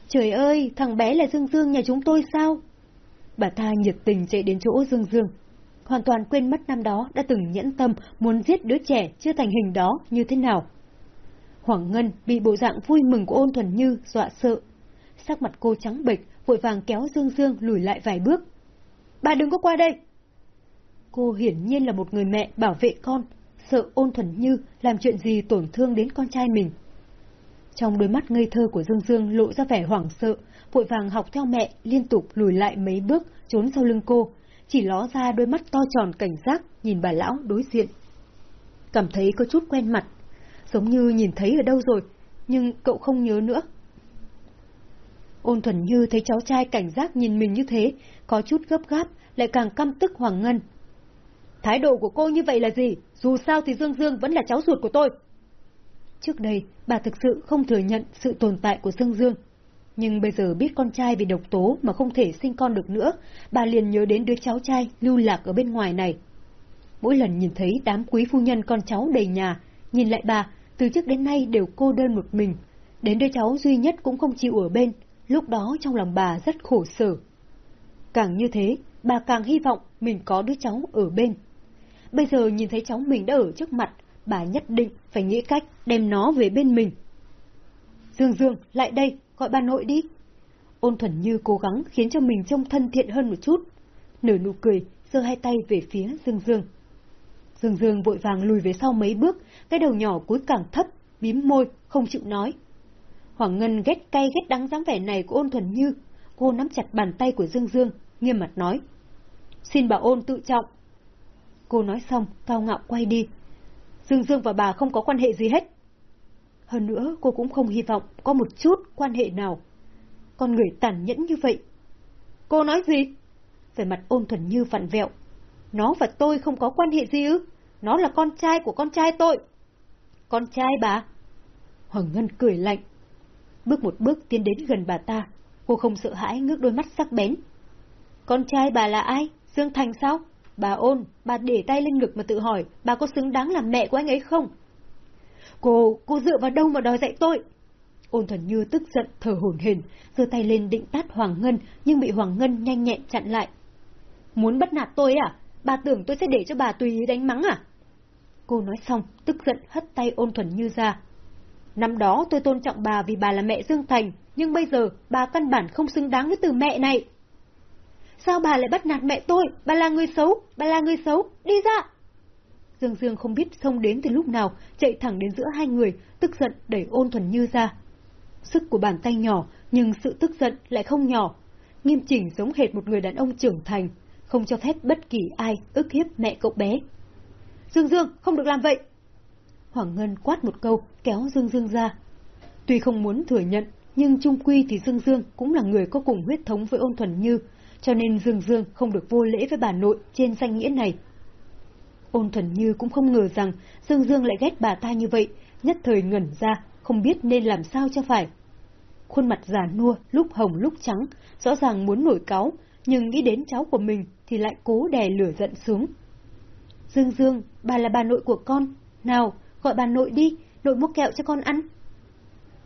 S1: Trời ơi, thằng bé là Dương Dương nhà chúng tôi sao? Bà ta nhiệt tình chạy đến chỗ Dương Dương. Hoàn toàn quên mất năm đó đã từng nhẫn tâm muốn giết đứa trẻ chưa thành hình đó như thế nào. Hoàng Ngân bị bộ dạng vui mừng của ôn thuần như dọa sợ. Sắc mặt cô trắng bệch, vội vàng kéo Dương Dương lùi lại vài bước. Bà đừng có qua đây! Cô hiển nhiên là một người mẹ bảo vệ con, sợ ôn thuần như làm chuyện gì tổn thương đến con trai mình. Trong đôi mắt ngây thơ của Dương Dương lộ ra vẻ hoảng sợ, vội vàng học theo mẹ, liên tục lùi lại mấy bước, trốn sau lưng cô, chỉ ló ra đôi mắt to tròn cảnh giác nhìn bà lão đối diện. Cảm thấy có chút quen mặt, giống như nhìn thấy ở đâu rồi, nhưng cậu không nhớ nữa. Ôn thuần như thấy cháu trai cảnh giác nhìn mình như thế, có chút gấp gáp, lại càng căm tức Hoàng Ngân. Thái độ của cô như vậy là gì? Dù sao thì Dương Dương vẫn là cháu ruột của tôi. Trước đây, bà thực sự không thừa nhận sự tồn tại của Dương Dương. Nhưng bây giờ biết con trai bị độc tố mà không thể sinh con được nữa, bà liền nhớ đến đứa cháu trai lưu lạc ở bên ngoài này. Mỗi lần nhìn thấy đám quý phu nhân con cháu đầy nhà, nhìn lại bà, từ trước đến nay đều cô đơn một mình. Đến đứa cháu duy nhất cũng không chịu ở bên, lúc đó trong lòng bà rất khổ sở. Càng như thế, bà càng hy vọng mình có đứa cháu ở bên. Bây giờ nhìn thấy cháu mình đã ở trước mặt, bà nhất định phải nghĩ cách đem nó về bên mình. Dương Dương, lại đây, gọi bà nội đi. Ôn thuần như cố gắng khiến cho mình trông thân thiện hơn một chút. Nở nụ cười, giơ hai tay về phía Dương Dương. Dương Dương vội vàng lùi về sau mấy bước, cái đầu nhỏ cúi càng thấp, bím môi, không chịu nói. Hoàng Ngân ghét cay ghét đắng dáng vẻ này của ôn thuần như. Cô nắm chặt bàn tay của Dương Dương, nghiêm mặt nói. Xin bà ôn tự trọng. Cô nói xong, cao ngạo quay đi, Dương Dương và bà không có quan hệ gì hết. Hơn nữa, cô cũng không hy vọng có một chút quan hệ nào. Con người tàn nhẫn như vậy. Cô nói gì? Về mặt ôn thuần như vặn vẹo. Nó và tôi không có quan hệ gì ư? Nó là con trai của con trai tôi. Con trai bà? Hoàng Ngân cười lạnh. Bước một bước tiến đến gần bà ta. Cô không sợ hãi ngước đôi mắt sắc bén. Con trai bà là ai? Dương Thành sao? Bà ôn, bà để tay lên ngực mà tự hỏi, bà có xứng đáng làm mẹ của anh ấy không? Cô, cô dựa vào đâu mà đòi dạy tôi? Ôn thuần như tức giận, thở hổn hển, giơ tay lên định tát Hoàng Ngân, nhưng bị Hoàng Ngân nhanh nhẹn chặn lại. Muốn bắt nạt tôi à? Bà tưởng tôi sẽ để cho bà tùy ý đánh mắng à? Cô nói xong, tức giận hất tay ôn thuần như ra. Năm đó tôi tôn trọng bà vì bà là mẹ Dương Thành, nhưng bây giờ bà căn bản không xứng đáng với từ mẹ này. Sao bà lại bắt nạt mẹ tôi? Bà là người xấu, bà là người xấu, đi ra! Dương Dương không biết xông đến từ lúc nào, chạy thẳng đến giữa hai người, tức giận đẩy ôn thuần như ra. Sức của bàn tay nhỏ, nhưng sự tức giận lại không nhỏ. Nghiêm chỉnh giống hệt một người đàn ông trưởng thành, không cho phép bất kỳ ai ức hiếp mẹ cậu bé. Dương Dương, không được làm vậy! Hoàng Ngân quát một câu, kéo Dương Dương ra. Tuy không muốn thừa nhận, nhưng trung quy thì Dương Dương cũng là người có cùng huyết thống với ôn thuần như, cho nên Dương Dương không được vô lễ với bà nội trên danh nghĩa này. Ôn thuần như cũng không ngờ rằng Dương Dương lại ghét bà ta như vậy, nhất thời ngẩn ra, không biết nên làm sao cho phải. Khuôn mặt già nua, lúc hồng lúc trắng, rõ ràng muốn nổi cáu, nhưng nghĩ đến cháu của mình thì lại cố đè lửa giận xuống. Dương Dương, bà là bà nội của con. Nào, gọi bà nội đi, nội mua kẹo cho con ăn.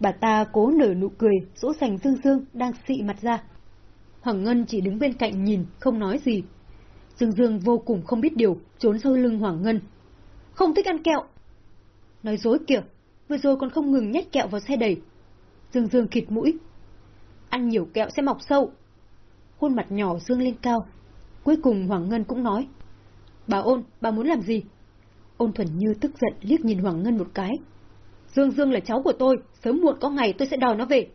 S1: Bà ta cố nở nụ cười, dỗ dành Dương Dương đang xị mặt ra. Hoàng Ngân chỉ đứng bên cạnh nhìn, không nói gì. Dương Dương vô cùng không biết điều, trốn sau lưng Hoàng Ngân. Không thích ăn kẹo. Nói dối kìa, vừa rồi còn không ngừng nhét kẹo vào xe đẩy. Dương Dương khịt mũi. Ăn nhiều kẹo sẽ mọc sâu. Khuôn mặt nhỏ dương lên cao. Cuối cùng Hoàng Ngân cũng nói. Bà ôn, bà muốn làm gì? Ôn thuần như tức giận liếc nhìn Hoàng Ngân một cái. Dương Dương là cháu của tôi, sớm muộn có ngày tôi sẽ đòi nó về.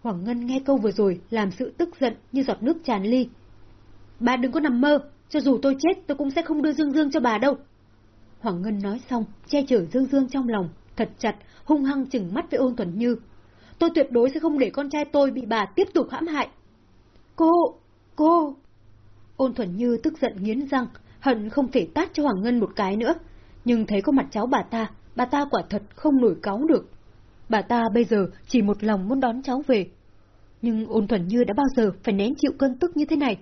S1: Hoàng Ngân nghe câu vừa rồi làm sự tức giận như giọt nước tràn ly. Bà đừng có nằm mơ, cho dù tôi chết tôi cũng sẽ không đưa Dương Dương cho bà đâu. Hoàng Ngân nói xong, che chở Dương Dương trong lòng, thật chặt, hung hăng chừng mắt với ôn tuần như. Tôi tuyệt đối sẽ không để con trai tôi bị bà tiếp tục hãm hại. Cô, cô... Ôn thuần như tức giận nghiến răng, hận không thể tát cho Hoàng Ngân một cái nữa. Nhưng thấy có mặt cháu bà ta, bà ta quả thật không nổi cáu được. Bà ta bây giờ chỉ một lòng muốn đón cháu về. Nhưng ôn thuần như đã bao giờ phải nén chịu cơn tức như thế này.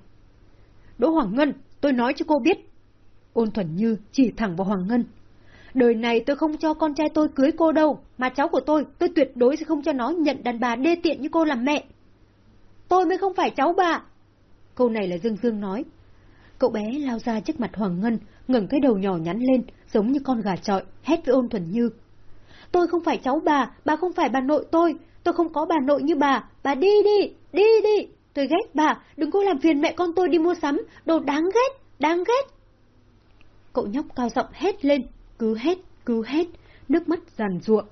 S1: Đỗ Hoàng Ngân, tôi nói cho cô biết. Ôn thuần như chỉ thẳng vào Hoàng Ngân. Đời này tôi không cho con trai tôi cưới cô đâu, mà cháu của tôi, tôi tuyệt đối sẽ không cho nó nhận đàn bà đê tiện như cô làm mẹ. Tôi mới không phải cháu bà. Câu này là Dương Dương nói. Cậu bé lao ra trước mặt Hoàng Ngân, ngẩng cái đầu nhỏ nhắn lên, giống như con gà trọi, hét với ôn thuần như. Tôi không phải cháu bà, bà không phải bà nội tôi, tôi không có bà nội như bà, bà đi đi, đi đi, tôi ghét bà, đừng có làm phiền mẹ con tôi đi mua sắm, đồ đáng ghét, đáng ghét. Cậu nhóc cao giọng hét lên, cứ hét, cứ hét, nước mắt giàn ruộng.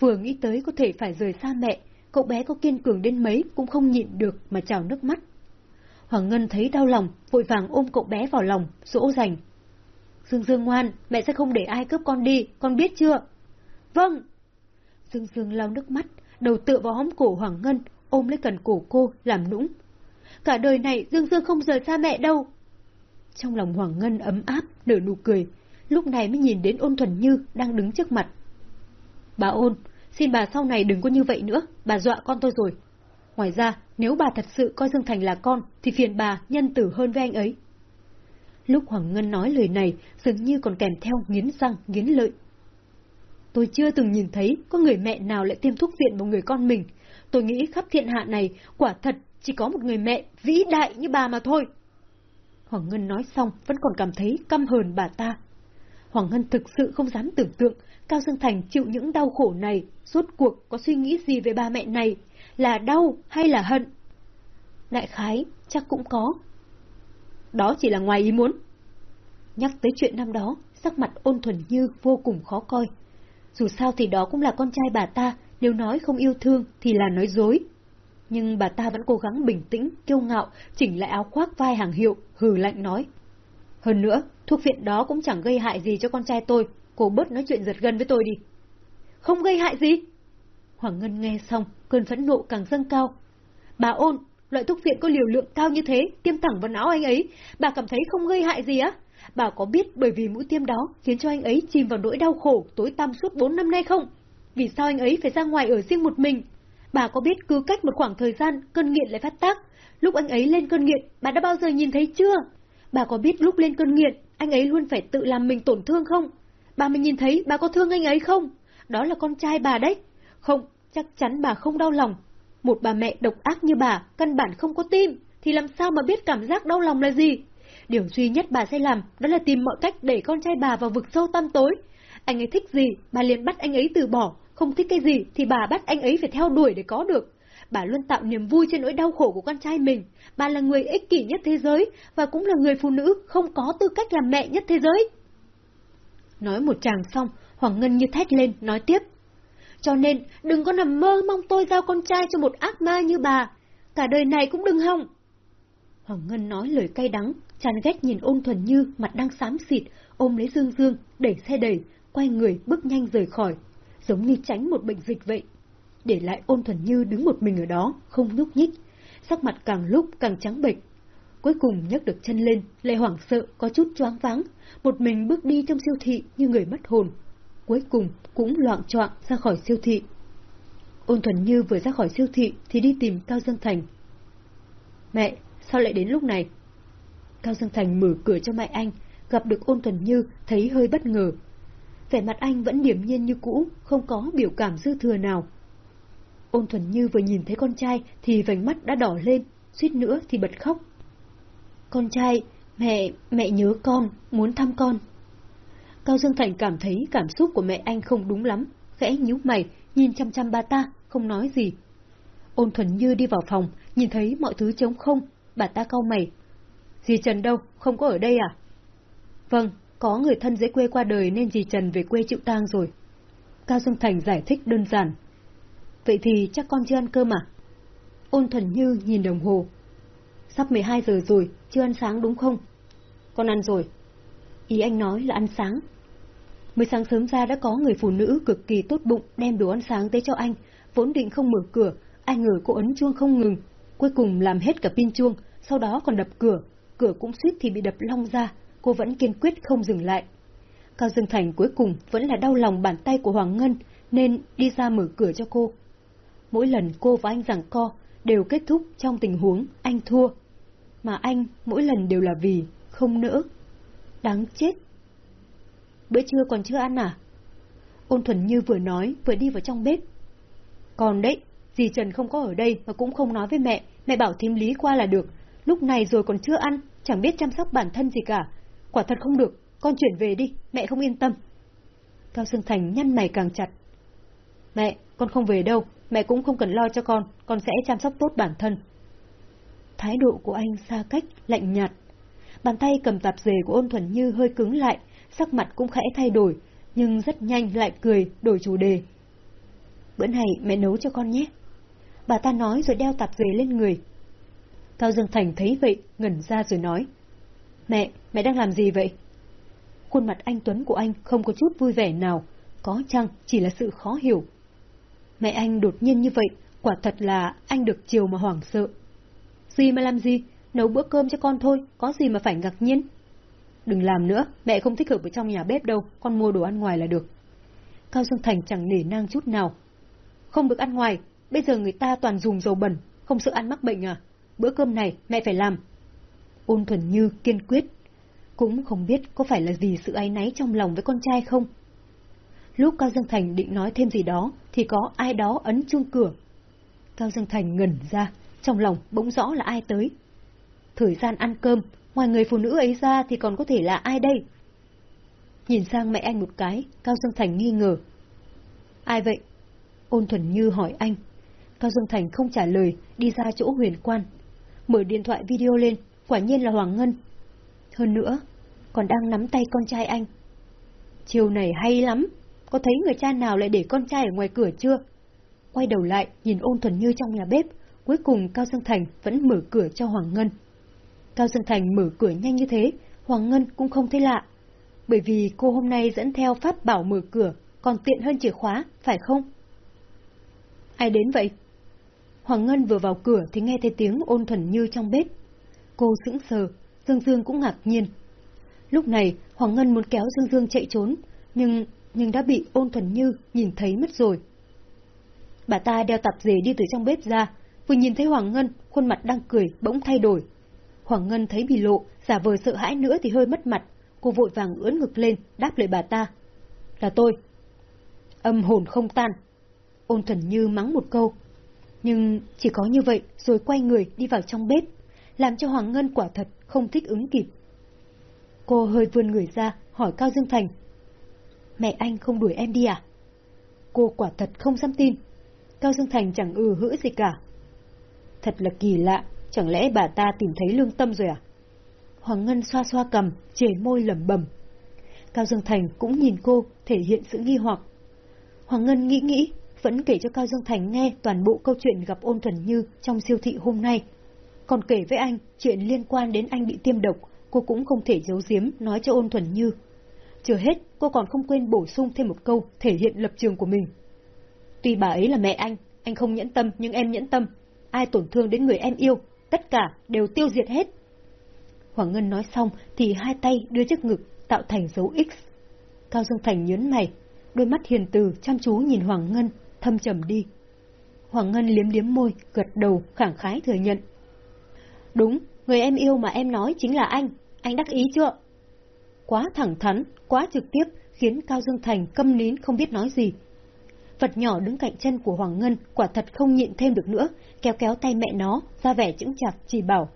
S1: Vừa nghĩ tới có thể phải rời xa mẹ, cậu bé có kiên cường đến mấy cũng không nhịn được mà trào nước mắt. Hoàng Ngân thấy đau lòng, vội vàng ôm cậu bé vào lòng, dỗ dành. Dương Dương ngoan, mẹ sẽ không để ai cướp con đi, con biết chưa? Vâng. Dương Dương lau nước mắt, đầu tựa vào hóm cổ Hoàng Ngân, ôm lấy cần cổ cô, làm nũng. Cả đời này Dương Dương không rời xa mẹ đâu. Trong lòng Hoàng Ngân ấm áp, nở nụ cười, lúc này mới nhìn đến ôn thuần như đang đứng trước mặt. Bà ôn, xin bà sau này đừng có như vậy nữa, bà dọa con tôi rồi. Ngoài ra, nếu bà thật sự coi Dương Thành là con, thì phiền bà nhân tử hơn với anh ấy. Lúc Hoàng Ngân nói lời này, dường như còn kèm theo nghiến răng, nghiến lợi. Tôi chưa từng nhìn thấy có người mẹ nào lại tiêm thuốc viện một người con mình. Tôi nghĩ khắp thiên hạ này, quả thật chỉ có một người mẹ vĩ đại như bà mà thôi. Hoàng Ngân nói xong vẫn còn cảm thấy căm hờn bà ta. Hoàng Ngân thực sự không dám tưởng tượng Cao Dương Thành chịu những đau khổ này, suốt cuộc có suy nghĩ gì về ba mẹ này, là đau hay là hận? Đại khái, chắc cũng có. Đó chỉ là ngoài ý muốn. Nhắc tới chuyện năm đó, sắc mặt ôn thuần như vô cùng khó coi. Dù sao thì đó cũng là con trai bà ta, nếu nói không yêu thương thì là nói dối. Nhưng bà ta vẫn cố gắng bình tĩnh, kiêu ngạo, chỉnh lại áo khoác vai hàng hiệu, hừ lạnh nói. Hơn nữa, thuốc viện đó cũng chẳng gây hại gì cho con trai tôi, cô bớt nói chuyện giật gân với tôi đi. Không gây hại gì? Hoàng Ngân nghe xong, cơn phẫn nộ càng dâng cao. Bà ôn, loại thuốc viện có liều lượng cao như thế, tiêm thẳng vào não anh ấy, bà cảm thấy không gây hại gì á? Bà có biết bởi vì mũi tiêm đó khiến cho anh ấy chìm vào nỗi đau khổ tối tăm suốt 4 năm nay không? Vì sao anh ấy phải ra ngoài ở riêng một mình? Bà có biết cứ cách một khoảng thời gian cơn nghiện lại phát tác, lúc anh ấy lên cơn nghiện, bà đã bao giờ nhìn thấy chưa? Bà có biết lúc lên cơn nghiện, anh ấy luôn phải tự làm mình tổn thương không? Bà mình nhìn thấy bà có thương anh ấy không? Đó là con trai bà đấy. Không, chắc chắn bà không đau lòng. Một bà mẹ độc ác như bà, căn bản không có tim, thì làm sao mà biết cảm giác đau lòng là gì? Điều duy nhất bà sẽ làm đó là tìm mọi cách đẩy con trai bà vào vực sâu tăm tối. Anh ấy thích gì, bà liền bắt anh ấy từ bỏ, không thích cái gì thì bà bắt anh ấy phải theo đuổi để có được. Bà luôn tạo niềm vui trên nỗi đau khổ của con trai mình. Bà là người ích kỷ nhất thế giới và cũng là người phụ nữ không có tư cách làm mẹ nhất thế giới. Nói một tràng xong, Hoàng Ngân như thét lên, nói tiếp. Cho nên, đừng có nằm mơ mong tôi giao con trai cho một ác ma như bà. Cả đời này cũng đừng hòng. Hoàng Ngân nói lời cay đắng, chán ghét nhìn ôn thuần như, mặt đang xám xịt, ôm lấy Dương Dương, đẩy xe đẩy, quay người bước nhanh rời khỏi, giống như tránh một bệnh dịch vậy. Để lại ôn thuần như đứng một mình ở đó, không nhúc nhích, sắc mặt càng lúc càng trắng bệch. cuối cùng nhấc được chân lên, lại hoảng sợ, có chút choáng váng, một mình bước đi trong siêu thị như người mất hồn. Cuối cùng cũng loạn choạng ra khỏi siêu thị. Ôn Thuần Như vừa ra khỏi siêu thị thì đi tìm Cao Dương Thành. Mẹ, sao lại đến lúc này? Cao Dương Thành mở cửa cho mẹ anh, gặp được Ôn Thuần Như thấy hơi bất ngờ. Vẻ mặt anh vẫn điềm nhiên như cũ, không có biểu cảm dư thừa nào. Ôn Thuần Như vừa nhìn thấy con trai thì vành mắt đã đỏ lên, suýt nữa thì bật khóc. Con trai, mẹ, mẹ nhớ con, muốn thăm con. Cao Dương Thành cảm thấy cảm xúc của mẹ anh không đúng lắm, khẽ nhíu mày, nhìn chăm chăm bà ta, không nói gì. Ôn thuần như đi vào phòng, nhìn thấy mọi thứ trống không, bà ta cau mày. Dì Trần đâu, không có ở đây à? Vâng, có người thân dễ quê qua đời nên dì Trần về quê chịu tang rồi. Cao Dương Thành giải thích đơn giản. Vậy thì chắc con chưa ăn cơm à? Ôn thuần như nhìn đồng hồ. Sắp 12 giờ rồi, chưa ăn sáng đúng không? Con ăn rồi. Ý anh nói là ăn sáng. Mới sáng sớm ra đã có người phụ nữ cực kỳ tốt bụng đem đồ ăn sáng tới cho anh, vốn định không mở cửa, ai ngờ cô ấn chuông không ngừng, cuối cùng làm hết cả pin chuông, sau đó còn đập cửa, cửa cũng suýt thì bị đập long ra, cô vẫn kiên quyết không dừng lại. Cao Dương Thành cuối cùng vẫn là đau lòng bàn tay của Hoàng Ngân, nên đi ra mở cửa cho cô. Mỗi lần cô và anh giảng co, đều kết thúc trong tình huống anh thua. Mà anh mỗi lần đều là vì không nỡ. Đáng chết. Bữa trưa còn chưa ăn à? Ôn thuần như vừa nói, vừa đi vào trong bếp. Còn đấy, dì Trần không có ở đây và cũng không nói với mẹ, mẹ bảo thím lý qua là được. Lúc này rồi còn chưa ăn, chẳng biết chăm sóc bản thân gì cả. Quả thật không được, con chuyển về đi, mẹ không yên tâm. Cao Sương Thành nhăn mày càng chặt. Mẹ, con không về đâu, mẹ cũng không cần lo cho con, con sẽ chăm sóc tốt bản thân. Thái độ của anh xa cách, lạnh nhạt. Bàn tay cầm tạp dề của ôn thuần như hơi cứng lại, sắc mặt cũng khẽ thay đổi, nhưng rất nhanh lại cười, đổi chủ đề. Bữa này mẹ nấu cho con nhé. Bà ta nói rồi đeo tạp dề lên người. Cao Dương Thành thấy vậy, ngẩn ra rồi nói. Mẹ, mẹ đang làm gì vậy? Khuôn mặt anh Tuấn của anh không có chút vui vẻ nào, có chăng chỉ là sự khó hiểu. Mẹ anh đột nhiên như vậy, quả thật là anh được chiều mà hoảng sợ. Gì mà làm gì, nấu bữa cơm cho con thôi, có gì mà phải ngạc nhiên. Đừng làm nữa, mẹ không thích hợp ở trong nhà bếp đâu, con mua đồ ăn ngoài là được. Cao Dương Thành chẳng nể nang chút nào. Không được ăn ngoài, bây giờ người ta toàn dùng dầu bẩn, không sợ ăn mắc bệnh à? Bữa cơm này mẹ phải làm. Ôn thuần như kiên quyết. Cũng không biết có phải là vì sự áy náy trong lòng với con trai không? Lúc Cao Dương Thành định nói thêm gì đó, thì có ai đó ấn chuông cửa. Cao Dương Thành ngẩn ra, trong lòng bỗng rõ là ai tới. Thời gian ăn cơm, ngoài người phụ nữ ấy ra thì còn có thể là ai đây? Nhìn sang mẹ anh một cái, Cao Dương Thành nghi ngờ. Ai vậy? Ôn thuần như hỏi anh. Cao Dương Thành không trả lời, đi ra chỗ huyền quan. Mở điện thoại video lên, quả nhiên là Hoàng Ngân. Hơn nữa, còn đang nắm tay con trai anh. Chiều này hay lắm, có thấy người cha nào lại để con trai ở ngoài cửa chưa? Quay đầu lại, nhìn ôn thuần như trong nhà bếp, cuối cùng Cao Dương Thành vẫn mở cửa cho Hoàng Ngân. Cao Dương Thành mở cửa nhanh như thế, Hoàng Ngân cũng không thấy lạ. Bởi vì cô hôm nay dẫn theo pháp bảo mở cửa, còn tiện hơn chìa khóa, phải không? Ai đến vậy? Hoàng Ngân vừa vào cửa thì nghe thấy tiếng ôn thuần như trong bếp. Cô sững sờ, Dương Dương cũng ngạc nhiên. Lúc này, Hoàng Ngân muốn kéo Dương Dương chạy trốn, nhưng nhưng đã bị ôn thuần như nhìn thấy mất rồi. Bà ta đeo tạp dề đi từ trong bếp ra, vừa nhìn thấy Hoàng Ngân, khuôn mặt đang cười, bỗng thay đổi. Hoàng Ngân thấy bị lộ, giả vờ sợ hãi nữa thì hơi mất mặt, cô vội vàng ưỡn ngực lên, đáp lời bà ta. Là tôi. Âm hồn không tan. Ôn thuần như mắng một câu. Nhưng chỉ có như vậy rồi quay người đi vào trong bếp, làm cho Hoàng Ngân quả thật không thích ứng kịp. Cô hơi vươn người ra, hỏi Cao Dương Thành mẹ anh không đuổi em đi à? Cô quả thật không dám tin. Cao Dương Thành chẳng ừ hữ gì cả. Thật là kỳ lạ, chẳng lẽ bà ta tìm thấy lương tâm rồi à? Hoàng Ngân xoa xoa cầm, chề môi lẩm bẩm. Cao Dương Thành cũng nhìn cô, thể hiện sự nghi hoặc. Hoàng Ngân nghĩ nghĩ, vẫn kể cho Cao Dương Thành nghe toàn bộ câu chuyện gặp ôn thuần như trong siêu thị hôm nay. Còn kể với anh chuyện liên quan đến anh bị tiêm độc, cô cũng không thể giấu giếm nói cho ôn thuần như. Chưa hết, cô còn không quên bổ sung thêm một câu thể hiện lập trường của mình. Tuy bà ấy là mẹ anh, anh không nhẫn tâm nhưng em nhẫn tâm. Ai tổn thương đến người em yêu, tất cả đều tiêu diệt hết. Hoàng Ngân nói xong thì hai tay đưa trước ngực tạo thành dấu X. Cao Dương Thành nhớn mày, đôi mắt hiền từ chăm chú nhìn Hoàng Ngân, thâm trầm đi. Hoàng Ngân liếm liếm môi, gật đầu, khẳng khái thừa nhận. Đúng, người em yêu mà em nói chính là anh, anh đắc ý chưa? Quá thẳng thắn, quá trực tiếp, khiến Cao Dương Thành câm nín không biết nói gì. Vật nhỏ đứng cạnh chân của Hoàng Ngân quả thật không nhịn thêm được nữa, kéo kéo tay mẹ nó, ra vẻ chững chặt, chỉ bảo.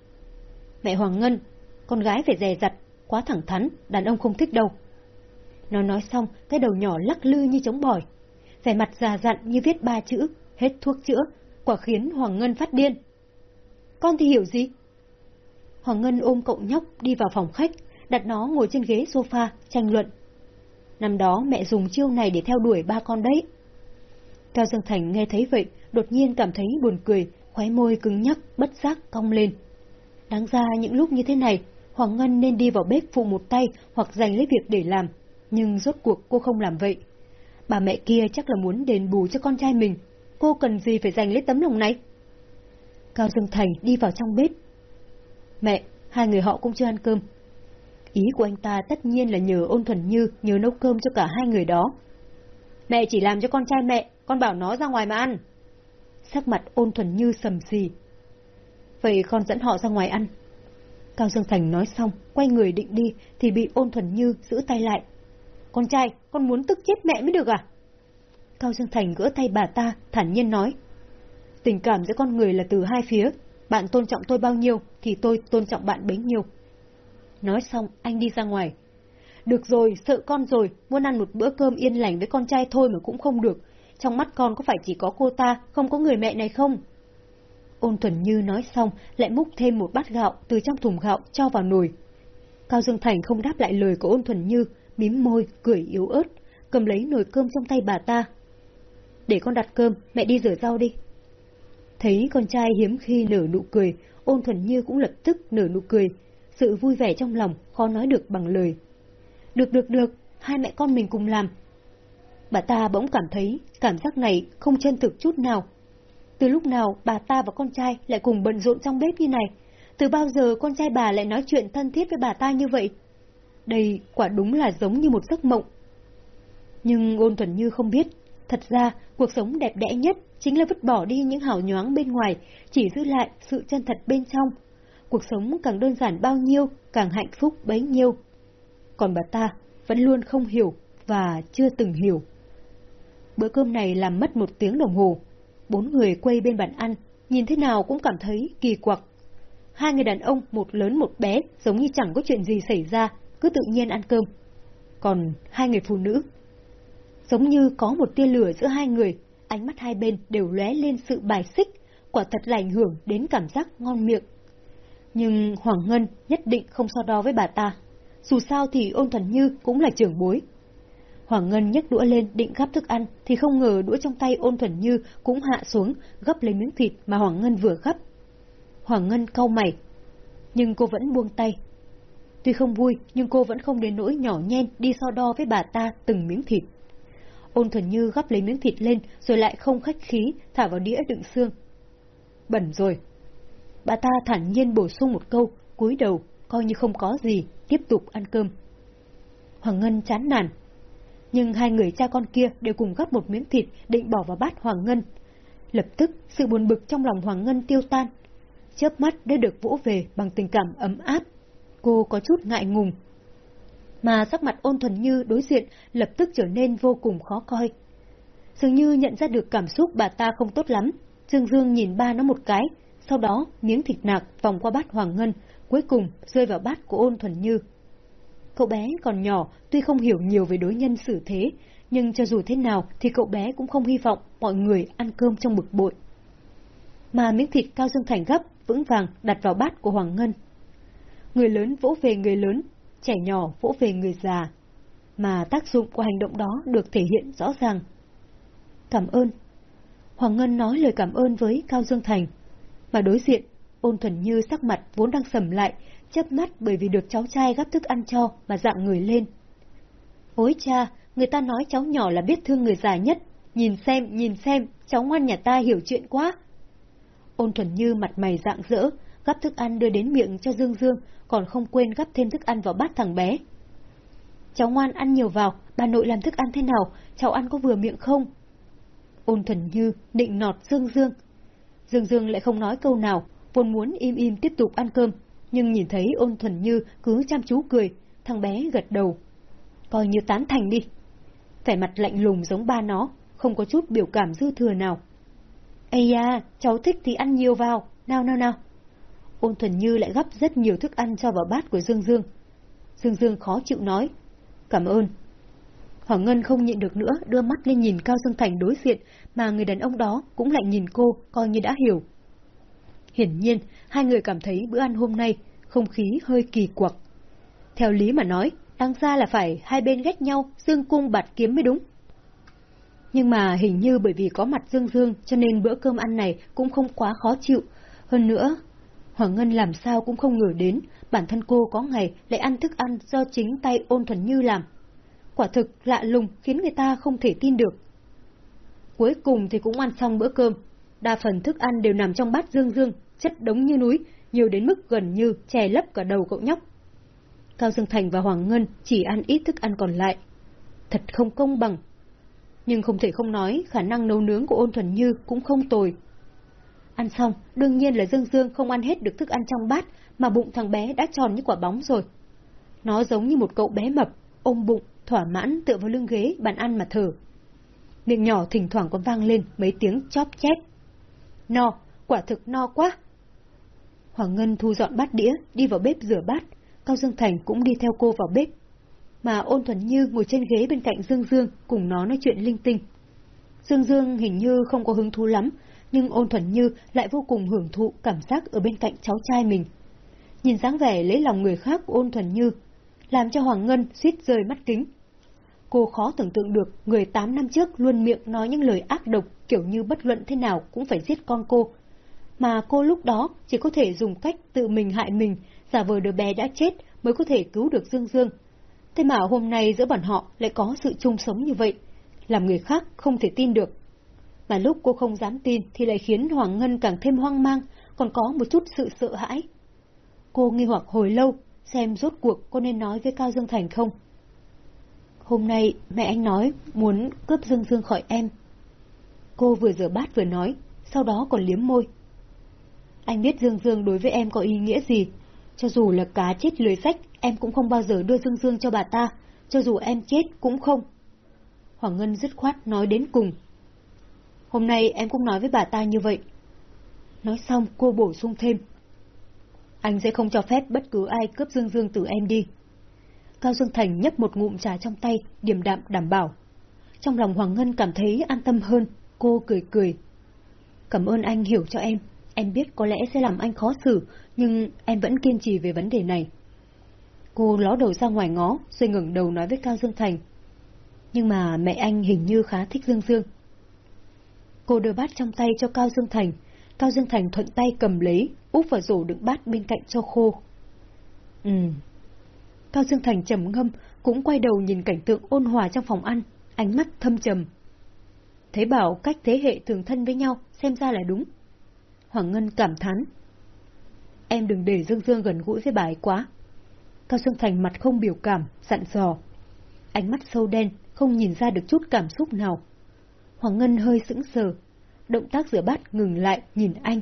S1: Mẹ Hoàng Ngân, con gái phải dè dặt, quá thẳng thắn, đàn ông không thích đâu. Nó nói xong, cái đầu nhỏ lắc lư như trống bỏi. Vẻ mặt già dặn như viết ba chữ, hết thuốc chữa, quả khiến Hoàng Ngân phát điên. Con thì hiểu gì? Hoàng Ngân ôm cậu nhóc đi vào phòng khách, đặt nó ngồi trên ghế sofa, tranh luận. Năm đó mẹ dùng chiêu này để theo đuổi ba con đấy. Cao Dương Thành nghe thấy vậy, đột nhiên cảm thấy buồn cười, khóe môi cứng nhắc, bất giác cong lên. Đáng ra những lúc như thế này, Hoàng Ngân nên đi vào bếp phụ một tay hoặc dành lấy việc để làm, nhưng rốt cuộc cô không làm vậy. Bà mẹ kia chắc là muốn đền bù cho con trai mình, cô cần gì phải dành lấy tấm lòng này? Cao Dương Thành đi vào trong bếp. Mẹ, hai người họ cũng chưa ăn cơm. Ý của anh ta tất nhiên là nhờ ôn thuần như nhờ nấu cơm cho cả hai người đó. Mẹ chỉ làm cho con trai mẹ, con bảo nó ra ngoài mà ăn. Sắc mặt ôn thuần như sầm xì. Vậy con dẫn họ ra ngoài ăn. Cao Dương Thành nói xong, quay người định đi, thì bị ôn thuần như giữ tay lại. Con trai, con muốn tức chết mẹ mới được à? Cao Dương Thành gỡ tay bà ta, thản nhiên nói. Tình cảm giữa con người là từ hai phía, bạn tôn trọng tôi bao nhiêu thì tôi tôn trọng bạn bấy nhiêu. Nói xong, anh đi ra ngoài. Được rồi, sợ con rồi, muốn ăn một bữa cơm yên lành với con trai thôi mà cũng không được. Trong mắt con có phải chỉ có cô ta, không có người mẹ này không? Ôn Thuần Như nói xong, lại múc thêm một bát gạo từ trong thùng gạo cho vào nồi. Cao Dương Thành không đáp lại lời của Ôn Thuần Như, mím môi, cười yếu ớt, cầm lấy nồi cơm trong tay bà ta. Để con đặt cơm, mẹ đi rửa rau đi. Thấy con trai hiếm khi nở nụ cười, Ôn Thuần Như cũng lập tức nở nụ cười. Sự vui vẻ trong lòng khó nói được bằng lời. Được được được, hai mẹ con mình cùng làm. Bà ta bỗng cảm thấy cảm giác này không chân thực chút nào. Từ lúc nào bà ta và con trai lại cùng bận rộn trong bếp như này? Từ bao giờ con trai bà lại nói chuyện thân thiết với bà ta như vậy? Đây quả đúng là giống như một giấc mộng. Nhưng ôn thuần như không biết, thật ra cuộc sống đẹp đẽ nhất chính là vứt bỏ đi những hào nhoáng bên ngoài, chỉ giữ lại sự chân thật bên trong. Cuộc sống càng đơn giản bao nhiêu, càng hạnh phúc bấy nhiêu. Còn bà ta vẫn luôn không hiểu và chưa từng hiểu. Bữa cơm này làm mất một tiếng đồng hồ. Bốn người quay bên bàn ăn, nhìn thế nào cũng cảm thấy kỳ quặc. Hai người đàn ông, một lớn một bé, giống như chẳng có chuyện gì xảy ra, cứ tự nhiên ăn cơm. Còn hai người phụ nữ, giống như có một tia lửa giữa hai người, ánh mắt hai bên đều lóe lên sự bài xích, quả thật là ảnh hưởng đến cảm giác ngon miệng. Nhưng Hoàng Ngân nhất định không so đo với bà ta. Dù sao thì ôn thần như cũng là trưởng bối. Hoàng Ngân nhấc đũa lên định gắp thức ăn thì không ngờ đũa trong tay ôn thuần như cũng hạ xuống gấp lấy miếng thịt mà Hoàng Ngân vừa gắp. Hoàng Ngân cau mày, nhưng cô vẫn buông tay. Tuy không vui nhưng cô vẫn không đến nỗi nhỏ nhen đi so đo với bà ta từng miếng thịt. Ôn thuần như gắp lấy miếng thịt lên rồi lại không khách khí thả vào đĩa đựng xương. Bẩn rồi. Bà ta thản nhiên bổ sung một câu, cúi đầu, coi như không có gì, tiếp tục ăn cơm. Hoàng Ngân chán nản. Nhưng hai người cha con kia đều cùng gắp một miếng thịt định bỏ vào bát Hoàng Ngân. Lập tức, sự buồn bực trong lòng Hoàng Ngân tiêu tan. Chớp mắt đã được vỗ về bằng tình cảm ấm áp. Cô có chút ngại ngùng. Mà sắc mặt ôn thuần như đối diện lập tức trở nên vô cùng khó coi. Dường như nhận ra được cảm xúc bà ta không tốt lắm, Dương Dương nhìn ba nó một cái, sau đó miếng thịt nạc vòng qua bát Hoàng Ngân, cuối cùng rơi vào bát của ôn thuần như. Cậu bé còn nhỏ, tuy không hiểu nhiều về đối nhân xử thế, nhưng cho dù thế nào thì cậu bé cũng không hy vọng mọi người ăn cơm trong bực bội. Mà miếng thịt cao dương thành gấp, vững vàng đặt vào bát của Hoàng Ngân. Người lớn vỗ về người lớn, trẻ nhỏ vỗ về người già, mà tác dụng của hành động đó được thể hiện rõ ràng. Cảm ơn. Hoàng Ngân nói lời cảm ơn với Cao Dương Thành, mà đối diện, ôn thuần như sắc mặt vốn đang sầm lại, chớp mắt bởi vì được cháu trai gắp thức ăn cho mà dạng người lên. Ôi cha, người ta nói cháu nhỏ là biết thương người già nhất, nhìn xem, nhìn xem, cháu ngoan nhà ta hiểu chuyện quá. Ôn thuần như mặt mày dạng dỡ, gắp thức ăn đưa đến miệng cho Dương Dương, còn không quên gắp thêm thức ăn vào bát thằng bé. Cháu ngoan ăn nhiều vào, bà nội làm thức ăn thế nào, cháu ăn có vừa miệng không? Ôn thuần như định nọt Dương Dương. Dương Dương lại không nói câu nào, vốn muốn im im tiếp tục ăn cơm, nhưng nhìn thấy ôn thuần như cứ chăm chú cười, thằng bé gật đầu. Coi như tán thành đi. Vẻ mặt lạnh lùng giống ba nó, không có chút biểu cảm dư thừa nào. Ây da, cháu thích thì ăn nhiều vào, nào nào nào. Ôn thuần như lại gấp rất nhiều thức ăn cho vào bát của Dương Dương. Dương Dương khó chịu nói. Cảm ơn. Hoàng Ngân không nhịn được nữa, đưa mắt lên nhìn Cao Dương Thành đối diện, mà người đàn ông đó cũng lại nhìn cô, coi như đã hiểu. Hiển nhiên, hai người cảm thấy bữa ăn hôm nay, không khí hơi kỳ quặc. Theo lý mà nói, đáng ra là phải hai bên ghét nhau, dương cung bạt kiếm mới đúng. Nhưng mà hình như bởi vì có mặt Dương Dương cho nên bữa cơm ăn này cũng không quá khó chịu. Hơn nữa, Hoàng Ngân làm sao cũng không ngờ đến, bản thân cô có ngày lại ăn thức ăn do chính tay ôn thuần như làm. Quả thực lạ lùng khiến người ta không thể tin được. Cuối cùng thì cũng ăn xong bữa cơm. Đa phần thức ăn đều nằm trong bát Dương Dương, chất đống như núi, nhiều đến mức gần như che lấp cả đầu cậu nhóc. Cao Dương Thành và Hoàng Ngân chỉ ăn ít thức ăn còn lại. Thật không công bằng. Nhưng không thể không nói, khả năng nấu nướng của ôn thuần như cũng không tồi. Ăn xong, đương nhiên là Dương Dương không ăn hết được thức ăn trong bát, mà bụng thằng bé đã tròn như quả bóng rồi. Nó giống như một cậu bé mập, ôm bụng, thỏa mãn tựa vào lưng ghế bàn ăn mà thở. Miệng nhỏ thỉnh thoảng còn vang lên mấy tiếng chóp chép. No, quả thực no quá. Hoàng Ngân thu dọn bát đĩa, đi vào bếp rửa bát, Cao Dương Thành cũng đi theo cô vào bếp. Mà ôn thuần như ngồi trên ghế bên cạnh Dương Dương cùng nó nói chuyện linh tinh. Dương Dương hình như không có hứng thú lắm, nhưng ôn thuần như lại vô cùng hưởng thụ cảm giác ở bên cạnh cháu trai mình. Nhìn dáng vẻ lấy lòng người khác của ôn thuần như, làm cho Hoàng Ngân suýt rơi mắt kính. Cô khó tưởng tượng được người 8 năm trước luôn miệng nói những lời ác độc kiểu như bất luận thế nào cũng phải giết con cô. Mà cô lúc đó chỉ có thể dùng cách tự mình hại mình, giả vờ đứa bé đã chết mới có thể cứu được Dương Dương. Thế mà hôm nay giữa bọn họ lại có sự chung sống như vậy, làm người khác không thể tin được. Mà lúc cô không dám tin thì lại khiến Hoàng Ngân càng thêm hoang mang, còn có một chút sự sợ hãi. Cô nghi hoặc hồi lâu, xem rốt cuộc cô nên nói với Cao Dương Thành không. Hôm nay mẹ anh nói muốn cướp Dương Dương khỏi em. Cô vừa rửa bát vừa nói, sau đó còn liếm môi. Anh biết Dương Dương đối với em có ý nghĩa gì. Cho dù là cá chết lưới sách, em cũng không bao giờ đưa Dương Dương cho bà ta. Cho dù em chết cũng không. Hoàng Ngân dứt khoát nói đến cùng. Hôm nay em cũng nói với bà ta như vậy. Nói xong cô bổ sung thêm. Anh sẽ không cho phép bất cứ ai cướp Dương Dương từ em đi. Cao Dương Thành nhấp một ngụm trà trong tay, điềm đạm đảm bảo. Trong lòng Hoàng Ngân cảm thấy an tâm hơn, cô cười cười. Cảm ơn anh hiểu cho em, em biết có lẽ sẽ làm anh khó xử, nhưng em vẫn kiên trì về vấn đề này. Cô ló đầu ra ngoài ngó, rồi ngẩng đầu nói với Cao Dương Thành. Nhưng mà mẹ anh hình như khá thích Dương Dương. Cô đưa bát trong tay cho Cao Dương Thành, Cao Dương Thành thuận tay cầm lấy, úp vào rổ đựng bát bên cạnh cho khô. Ừ, Cao Dương Thành trầm ngâm, cũng quay đầu nhìn cảnh tượng ôn hòa trong phòng ăn, ánh mắt thâm trầm. Thế bảo cách thế hệ thường thân với nhau, xem ra là đúng. Hoàng Ngân cảm thán. Em đừng để Dương Dương gần gũi với bà ấy quá. Cao Dương Thành mặt không biểu cảm, dặn dò. Ánh mắt sâu đen, không nhìn ra được chút cảm xúc nào. Hoàng Ngân hơi sững sờ. Động tác rửa bát ngừng lại, nhìn anh.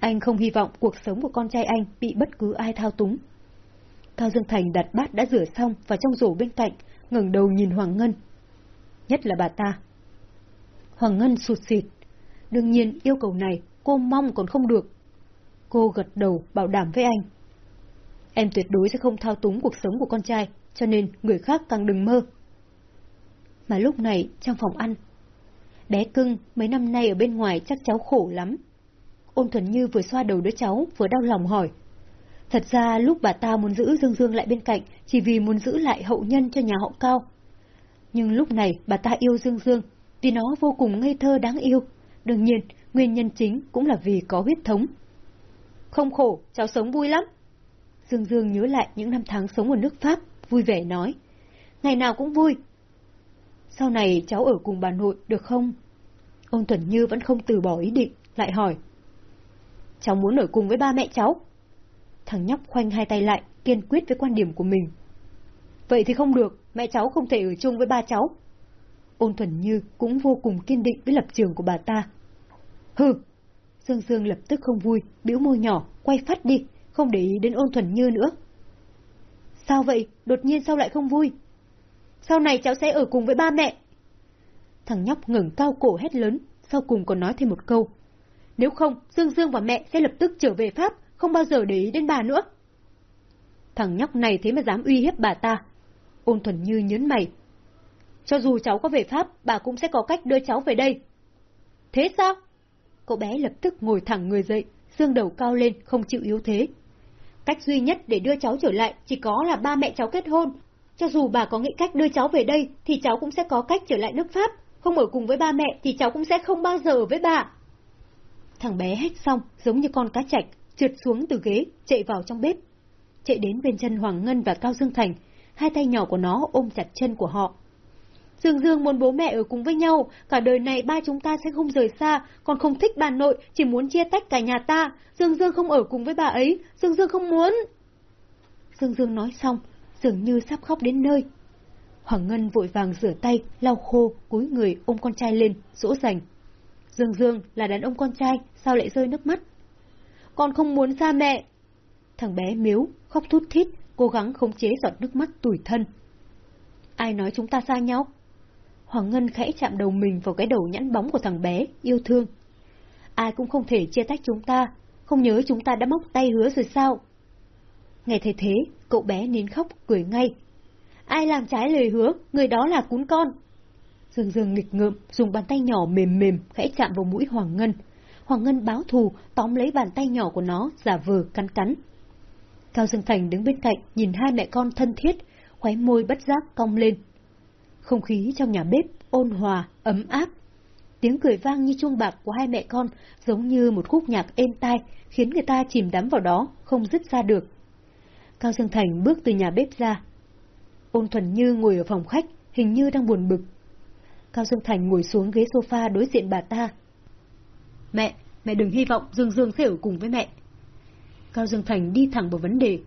S1: Anh không hy vọng cuộc sống của con trai anh bị bất cứ ai thao túng. Cao Dương Thành đặt bát đã rửa xong vào trong rổ bên cạnh, ngẩng đầu nhìn Hoàng Ngân. Nhất là bà ta. Hoàng Ngân sụt xịt. Đương nhiên yêu cầu này cô mong còn không được. Cô gật đầu bảo đảm với anh. Em tuyệt đối sẽ không thao túng cuộc sống của con trai, cho nên người khác càng đừng mơ. Mà lúc này, trong phòng ăn, bé cưng mấy năm nay ở bên ngoài chắc cháu khổ lắm. Ôn thuần như vừa xoa đầu đứa cháu, vừa đau lòng hỏi. Thật ra lúc bà ta muốn giữ Dương Dương lại bên cạnh chỉ vì muốn giữ lại hậu nhân cho nhà họ cao. Nhưng lúc này bà ta yêu Dương Dương vì nó vô cùng ngây thơ đáng yêu. Đương nhiên, nguyên nhân chính cũng là vì có huyết thống. Không khổ, cháu sống vui lắm. Dương Dương nhớ lại những năm tháng sống ở nước Pháp, vui vẻ nói. Ngày nào cũng vui. Sau này cháu ở cùng bà nội được không? Ôn thuần Như vẫn không từ bỏ ý định, lại hỏi. cháu muốn ở cùng với ba mẹ cháu. Thằng nhóc khoanh hai tay lại, kiên quyết với quan điểm của mình. Vậy thì không được, mẹ cháu không thể ở chung với ba cháu. Ôn Thuần Như cũng vô cùng kiên định với lập trường của bà ta. Hừ! Dương Dương lập tức không vui, biểu môi nhỏ, quay phát đi, không để ý đến Ôn Thuần Như nữa. Sao vậy? Đột nhiên sao lại không vui? Sau này cháu sẽ ở cùng với ba mẹ. Thằng nhóc ngẩng cao cổ hét lớn, sau cùng còn nói thêm một câu. Nếu không, Dương Dương và mẹ sẽ lập tức trở về Pháp, không bao giờ để ý đến bà nữa. Thằng nhóc này thế mà dám uy hiếp bà ta. Ôn thuần như nhớn mày. Cho dù cháu có về Pháp, bà cũng sẽ có cách đưa cháu về đây. Thế sao? Cậu bé lập tức ngồi thẳng người dậy, xương đầu cao lên, không chịu yếu thế. Cách duy nhất để đưa cháu trở lại chỉ có là ba mẹ cháu kết hôn. Cho dù bà có nghĩ cách đưa cháu về đây, thì cháu cũng sẽ có cách trở lại nước Pháp. Không ở cùng với ba mẹ thì cháu cũng sẽ không bao giờ ở với bà. Thằng bé hét xong, giống như con cá chạch, trượt xuống từ ghế, chạy vào trong bếp. Chạy đến bên chân Hoàng Ngân và Cao Dương Thành, hai tay nhỏ của nó ôm chặt chân của họ. Dương Dương muốn bố mẹ ở cùng với nhau, cả đời này ba chúng ta sẽ không rời xa, còn không thích bà nội, chỉ muốn chia tách cả nhà ta. Dương Dương không ở cùng với bà ấy, Dương Dương không muốn. Dương Dương nói xong, dường như sắp khóc đến nơi. Hoàng Ngân vội vàng rửa tay, lau khô, cúi người ôm con trai lên, dỗ dành. Dương Dương là đàn ông con trai, sao lại rơi nước mắt? Con không muốn xa mẹ. Thằng bé miếu, khóc thút thít, cố gắng khống chế giọt nước mắt tủi thân. Ai nói chúng ta xa nhau? Hoàng Ngân khẽ chạm đầu mình vào cái đầu nhẵn bóng của thằng bé, yêu thương. Ai cũng không thể chia tách chúng ta, không nhớ chúng ta đã móc tay hứa rồi sao? Nghe thấy thế, cậu bé nín khóc, cười ngay. Ai làm trái lời hứa, người đó là cún con. Dương Dương nghịch ngợm, dùng bàn tay nhỏ mềm mềm, khẽ chạm vào mũi Hoàng Ngân. Hoàng Ngân báo thù, tóm lấy bàn tay nhỏ của nó, giả vờ cắn cắn. Cao Dương Thành đứng bên cạnh, nhìn hai mẹ con thân thiết, khóe môi bất giác cong lên. Không khí trong nhà bếp ôn hòa, ấm áp. Tiếng cười vang như chuông bạc của hai mẹ con, giống như một khúc nhạc êm tai, khiến người ta chìm đắm vào đó, không dứt ra được. Cao Dương Thành bước từ nhà bếp ra. Ôn Thuần Như ngồi ở phòng khách, hình như đang buồn bực. Cao Dương Thành ngồi xuống ghế sofa đối diện bà ta. Mẹ, mẹ đừng hy vọng Dương Dương sẽ ở cùng với mẹ. Cao Dương Thành đi thẳng vào vấn đề.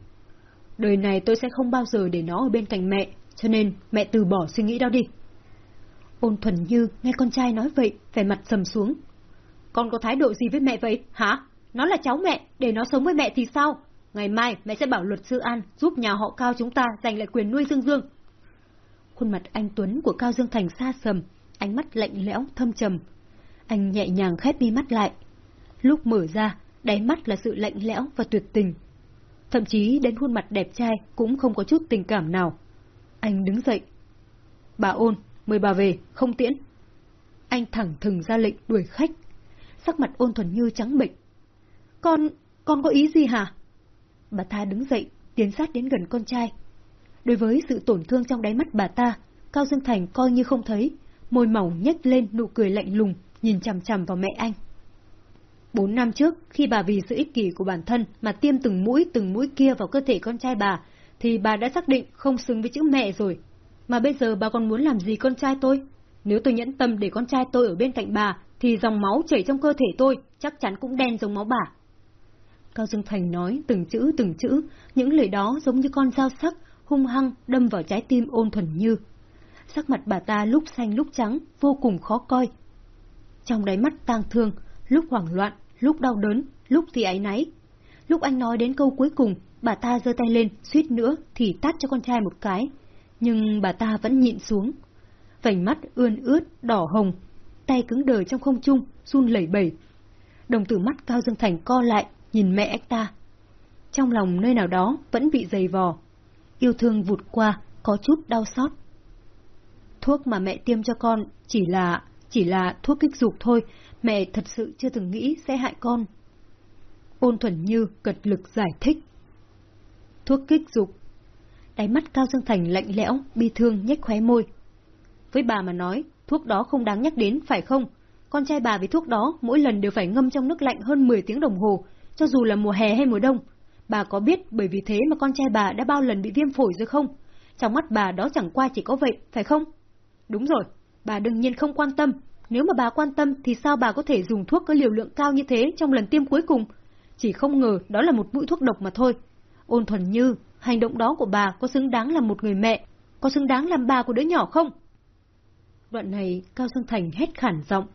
S1: Đời này tôi sẽ không bao giờ để nó ở bên cạnh mẹ, cho nên mẹ từ bỏ suy nghĩ đó đi. Ôn thuần như nghe con trai nói vậy, vẻ mặt sầm xuống. Con có thái độ gì với mẹ vậy, hả? Nó là cháu mẹ, để nó sống với mẹ thì sao? Ngày mai mẹ sẽ bảo luật sư An giúp nhà họ Cao chúng ta giành lại quyền nuôi Dương Dương. Khuôn mặt anh Tuấn của Cao Dương Thành xa sầm, ánh mắt lạnh lẽo, thâm trầm. Anh nhẹ nhàng khép mi mắt lại. Lúc mở ra, đáy mắt là sự lạnh lẽo và tuyệt tình. Thậm chí đến khuôn mặt đẹp trai cũng không có chút tình cảm nào. Anh đứng dậy. Bà ôn, mời bà về, không tiễn. Anh thẳng thừng ra lệnh đuổi khách. Sắc mặt ôn thuần như trắng bệnh. Con, con có ý gì hả? Bà ta đứng dậy, tiến sát đến gần con trai. Đối với sự tổn thương trong đáy mắt bà ta, Cao Dương Thành coi như không thấy, môi mỏng nhếch lên nụ cười lạnh lùng, nhìn chằm chằm vào mẹ anh. Bốn năm trước, khi bà vì sự ích kỷ của bản thân mà tiêm từng mũi từng mũi kia vào cơ thể con trai bà, thì bà đã xác định không xứng với chữ mẹ rồi. Mà bây giờ bà còn muốn làm gì con trai tôi? Nếu tôi nhẫn tâm để con trai tôi ở bên cạnh bà, thì dòng máu chảy trong cơ thể tôi chắc chắn cũng đen giống máu bà. Cao Dương Thành nói từng chữ từng chữ, những lời đó giống như con dao sắc, hung hăng đâm vào trái tim ôn thuần như. Sắc mặt bà ta lúc xanh lúc trắng, vô cùng khó coi. Trong đáy mắt tang thương, lúc hoảng loạn, lúc đau đớn, lúc thì áy náy. Lúc anh nói đến câu cuối cùng, bà ta giơ tay lên, suýt nữa thì tát cho con trai một cái. Nhưng bà ta vẫn nhịn xuống. Vành mắt ươn ướt, đỏ hồng, tay cứng đờ trong không trung, run lẩy bẩy. Đồng tử mắt Cao Dương Thành co lại, nhìn mẹ anh ta. Trong lòng nơi nào đó vẫn bị dày vò. Yêu thương vụt qua, có chút đau xót. Thuốc mà mẹ tiêm cho con chỉ là, chỉ là thuốc kích dục thôi, mẹ thật sự chưa từng nghĩ sẽ hại con. Ôn thuần như cật lực giải thích. Thuốc kích dục. Đáy mắt Cao Dương Thành lạnh lẽo, bi thương nhếch khóe môi. Với bà mà nói, thuốc đó không đáng nhắc đến, phải không? Con trai bà với thuốc đó mỗi lần đều phải ngâm trong nước lạnh hơn 10 tiếng đồng hồ, cho dù là mùa hè hay mùa đông. Bà có biết bởi vì thế mà con trai bà đã bao lần bị viêm phổi rồi không? Trong mắt bà đó chẳng qua chỉ có vậy, phải không? Đúng rồi, bà đương nhiên không quan tâm. Nếu mà bà quan tâm thì sao bà có thể dùng thuốc có liều lượng cao như thế trong lần tiêm cuối cùng? chỉ không ngờ đó là một mũi thuốc độc mà thôi. Ôn thuần như, hành động đó của bà có xứng đáng là một người mẹ, có xứng đáng làm bà của đứa nhỏ không? Đoạn này, Cao Dương Thành hét khản giọng.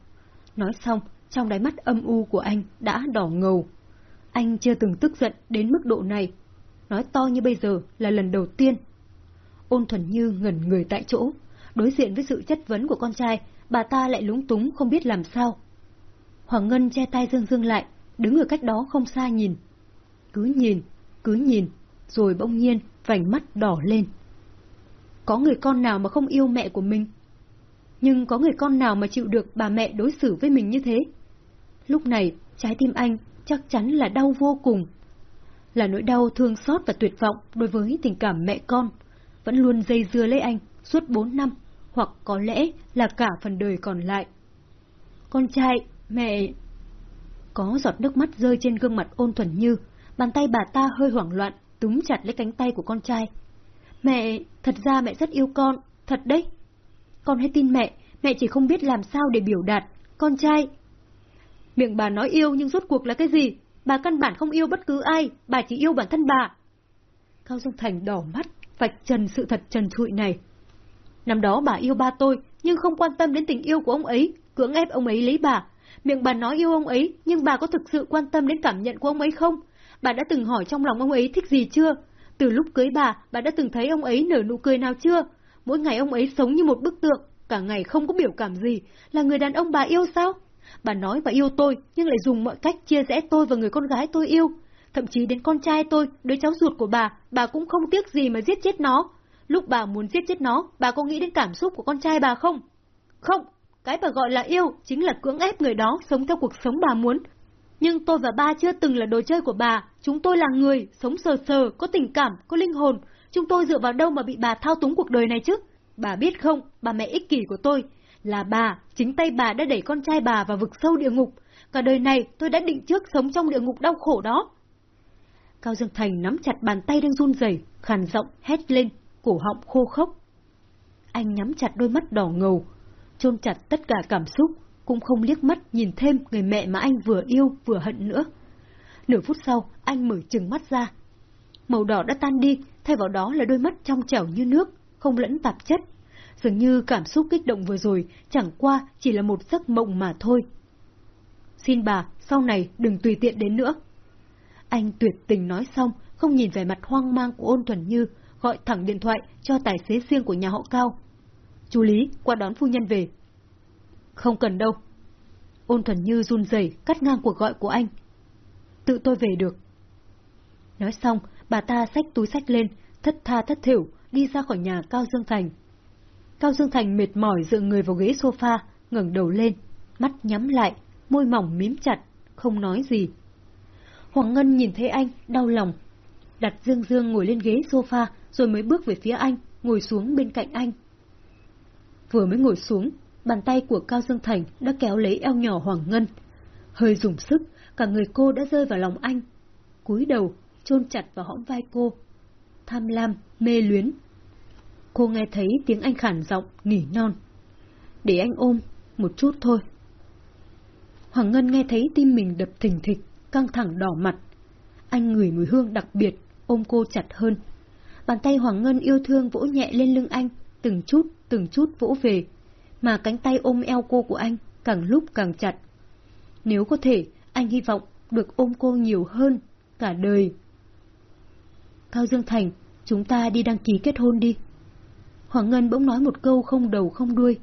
S1: Nói xong, trong đáy mắt âm u của anh đã đỏ ngầu. Anh chưa từng tức giận đến mức độ này. Nói to như bây giờ là lần đầu tiên. Ôn thuần như ngẩn người tại chỗ. Đối diện với sự chất vấn của con trai, bà ta lại lúng túng không biết làm sao. Hoàng Ngân che tay Dương Dương lại, đứng ở cách đó không xa nhìn. Cứ nhìn, cứ nhìn, rồi bỗng nhiên vành mắt đỏ lên. Có người con nào mà không yêu mẹ của mình? Nhưng có người con nào mà chịu được bà mẹ đối xử với mình như thế? Lúc này, trái tim anh chắc chắn là đau vô cùng. Là nỗi đau thương xót và tuyệt vọng đối với tình cảm mẹ con, vẫn luôn dây dưa lấy anh suốt bốn năm, hoặc có lẽ là cả phần đời còn lại. Con trai, mẹ... Có giọt nước mắt rơi trên gương mặt ôn thuần như, bàn tay bà ta hơi hoảng loạn, túm chặt lấy cánh tay của con trai. Mẹ, thật ra mẹ rất yêu con, thật đấy. Con hãy tin mẹ, mẹ chỉ không biết làm sao để biểu đạt. Con trai, Miệng bà nói yêu nhưng rốt cuộc là cái gì? Bà căn bản không yêu bất cứ ai, bà chỉ yêu bản thân bà. Cao Dương Thành đỏ mắt, vạch trần sự thật trần trụi này. Năm đó bà yêu ba tôi, nhưng không quan tâm đến tình yêu của ông ấy, cưỡng ép ông ấy lấy bà. Miệng bà nói yêu ông ấy, nhưng bà có thực sự quan tâm đến cảm nhận của ông ấy không? Bà đã từng hỏi trong lòng ông ấy thích gì chưa? Từ lúc cưới bà, bà đã từng thấy ông ấy nở nụ cười nào chưa? Mỗi ngày ông ấy sống như một bức tượng, cả ngày không có biểu cảm gì, là người đàn ông bà yêu sao? Bà nói bà yêu tôi, nhưng lại dùng mọi cách chia rẽ tôi và người con gái tôi yêu. Thậm chí đến con trai tôi, đứa cháu ruột của bà, bà cũng không tiếc gì mà giết chết nó. Lúc bà muốn giết chết nó, bà có nghĩ đến cảm xúc của con trai bà không? Không, cái bà gọi là yêu chính là cưỡng ép người đó sống theo cuộc sống bà muốn. Nhưng tôi và ba chưa từng là đồ chơi của bà, chúng tôi là người, sống sờ sờ, có tình cảm, có linh hồn. Chúng tôi dựa vào đâu mà bị bà thao túng cuộc đời này chứ? Bà biết không, bà mẹ ích kỷ của tôi, là bà, chính tay bà đã đẩy con trai bà vào vực sâu địa ngục. Cả đời này tôi đã định trước sống trong địa ngục đau khổ đó. Cao Dương Thành nắm chặt bàn tay đang run rẩy, khàn giọng hét lên, cổ họng khô khốc. Anh nhắm chặt đôi mắt đỏ ngầu, chôn chặt tất cả cảm xúc, cũng không liếc mắt nhìn thêm người mẹ mà anh vừa yêu vừa hận nữa. Nửa phút sau, anh mở trừng mắt ra. Màu đỏ đã tan đi, thay vào đó là đôi mắt trong trẻo như nước, không lẫn tạp chất, Dường như cảm xúc kích động vừa rồi chẳng qua chỉ là một giấc mộng mà thôi. Xin bà, sau này đừng tùy tiện đến nữa. Anh tuyệt tình nói xong, không nhìn vẻ mặt hoang mang của ôn thuần như, gọi thẳng điện thoại cho tài xế riêng của nhà họ Cao. Chú Lý, qua đón phu nhân về. Không cần đâu. Ôn thuần như run rẩy cắt ngang cuộc gọi của anh. Tự tôi về được. Nói xong, bà ta xách túi sách lên, thất tha thất thiểu, đi ra khỏi nhà Cao Dương Thành. Cao Dương Thành mệt mỏi dựa người vào ghế sofa, ngẩng đầu lên, mắt nhắm lại, môi mỏng mím chặt, không nói gì. Hoàng Ngân nhìn thấy anh, đau lòng. Đặt Dương Dương ngồi lên ghế sofa, rồi mới bước về phía anh, ngồi xuống bên cạnh anh. Vừa mới ngồi xuống, bàn tay của Cao Dương Thành đã kéo lấy eo nhỏ Hoàng Ngân. Hơi dùng sức, cả người cô đã rơi vào lòng anh. cúi đầu, chôn chặt vào hõm vai cô. Tham lam, mê luyến, Cô nghe thấy tiếng anh khản giọng, nỉ non. Để anh ôm, một chút thôi. Hoàng Ngân nghe thấy tim mình đập thình thịch, căng thẳng đỏ mặt. Anh ngửi mùi hương đặc biệt, ôm cô chặt hơn. Bàn tay Hoàng Ngân yêu thương vỗ nhẹ lên lưng anh, từng chút, từng chút vỗ về, mà cánh tay ôm eo cô của anh càng lúc càng chặt. Nếu có thể, anh hy vọng được ôm cô nhiều hơn, cả đời. Cao Dương Thành, chúng ta đi đăng ký kết hôn đi. Hoàng Ngân bỗng nói một câu không đầu không đuôi,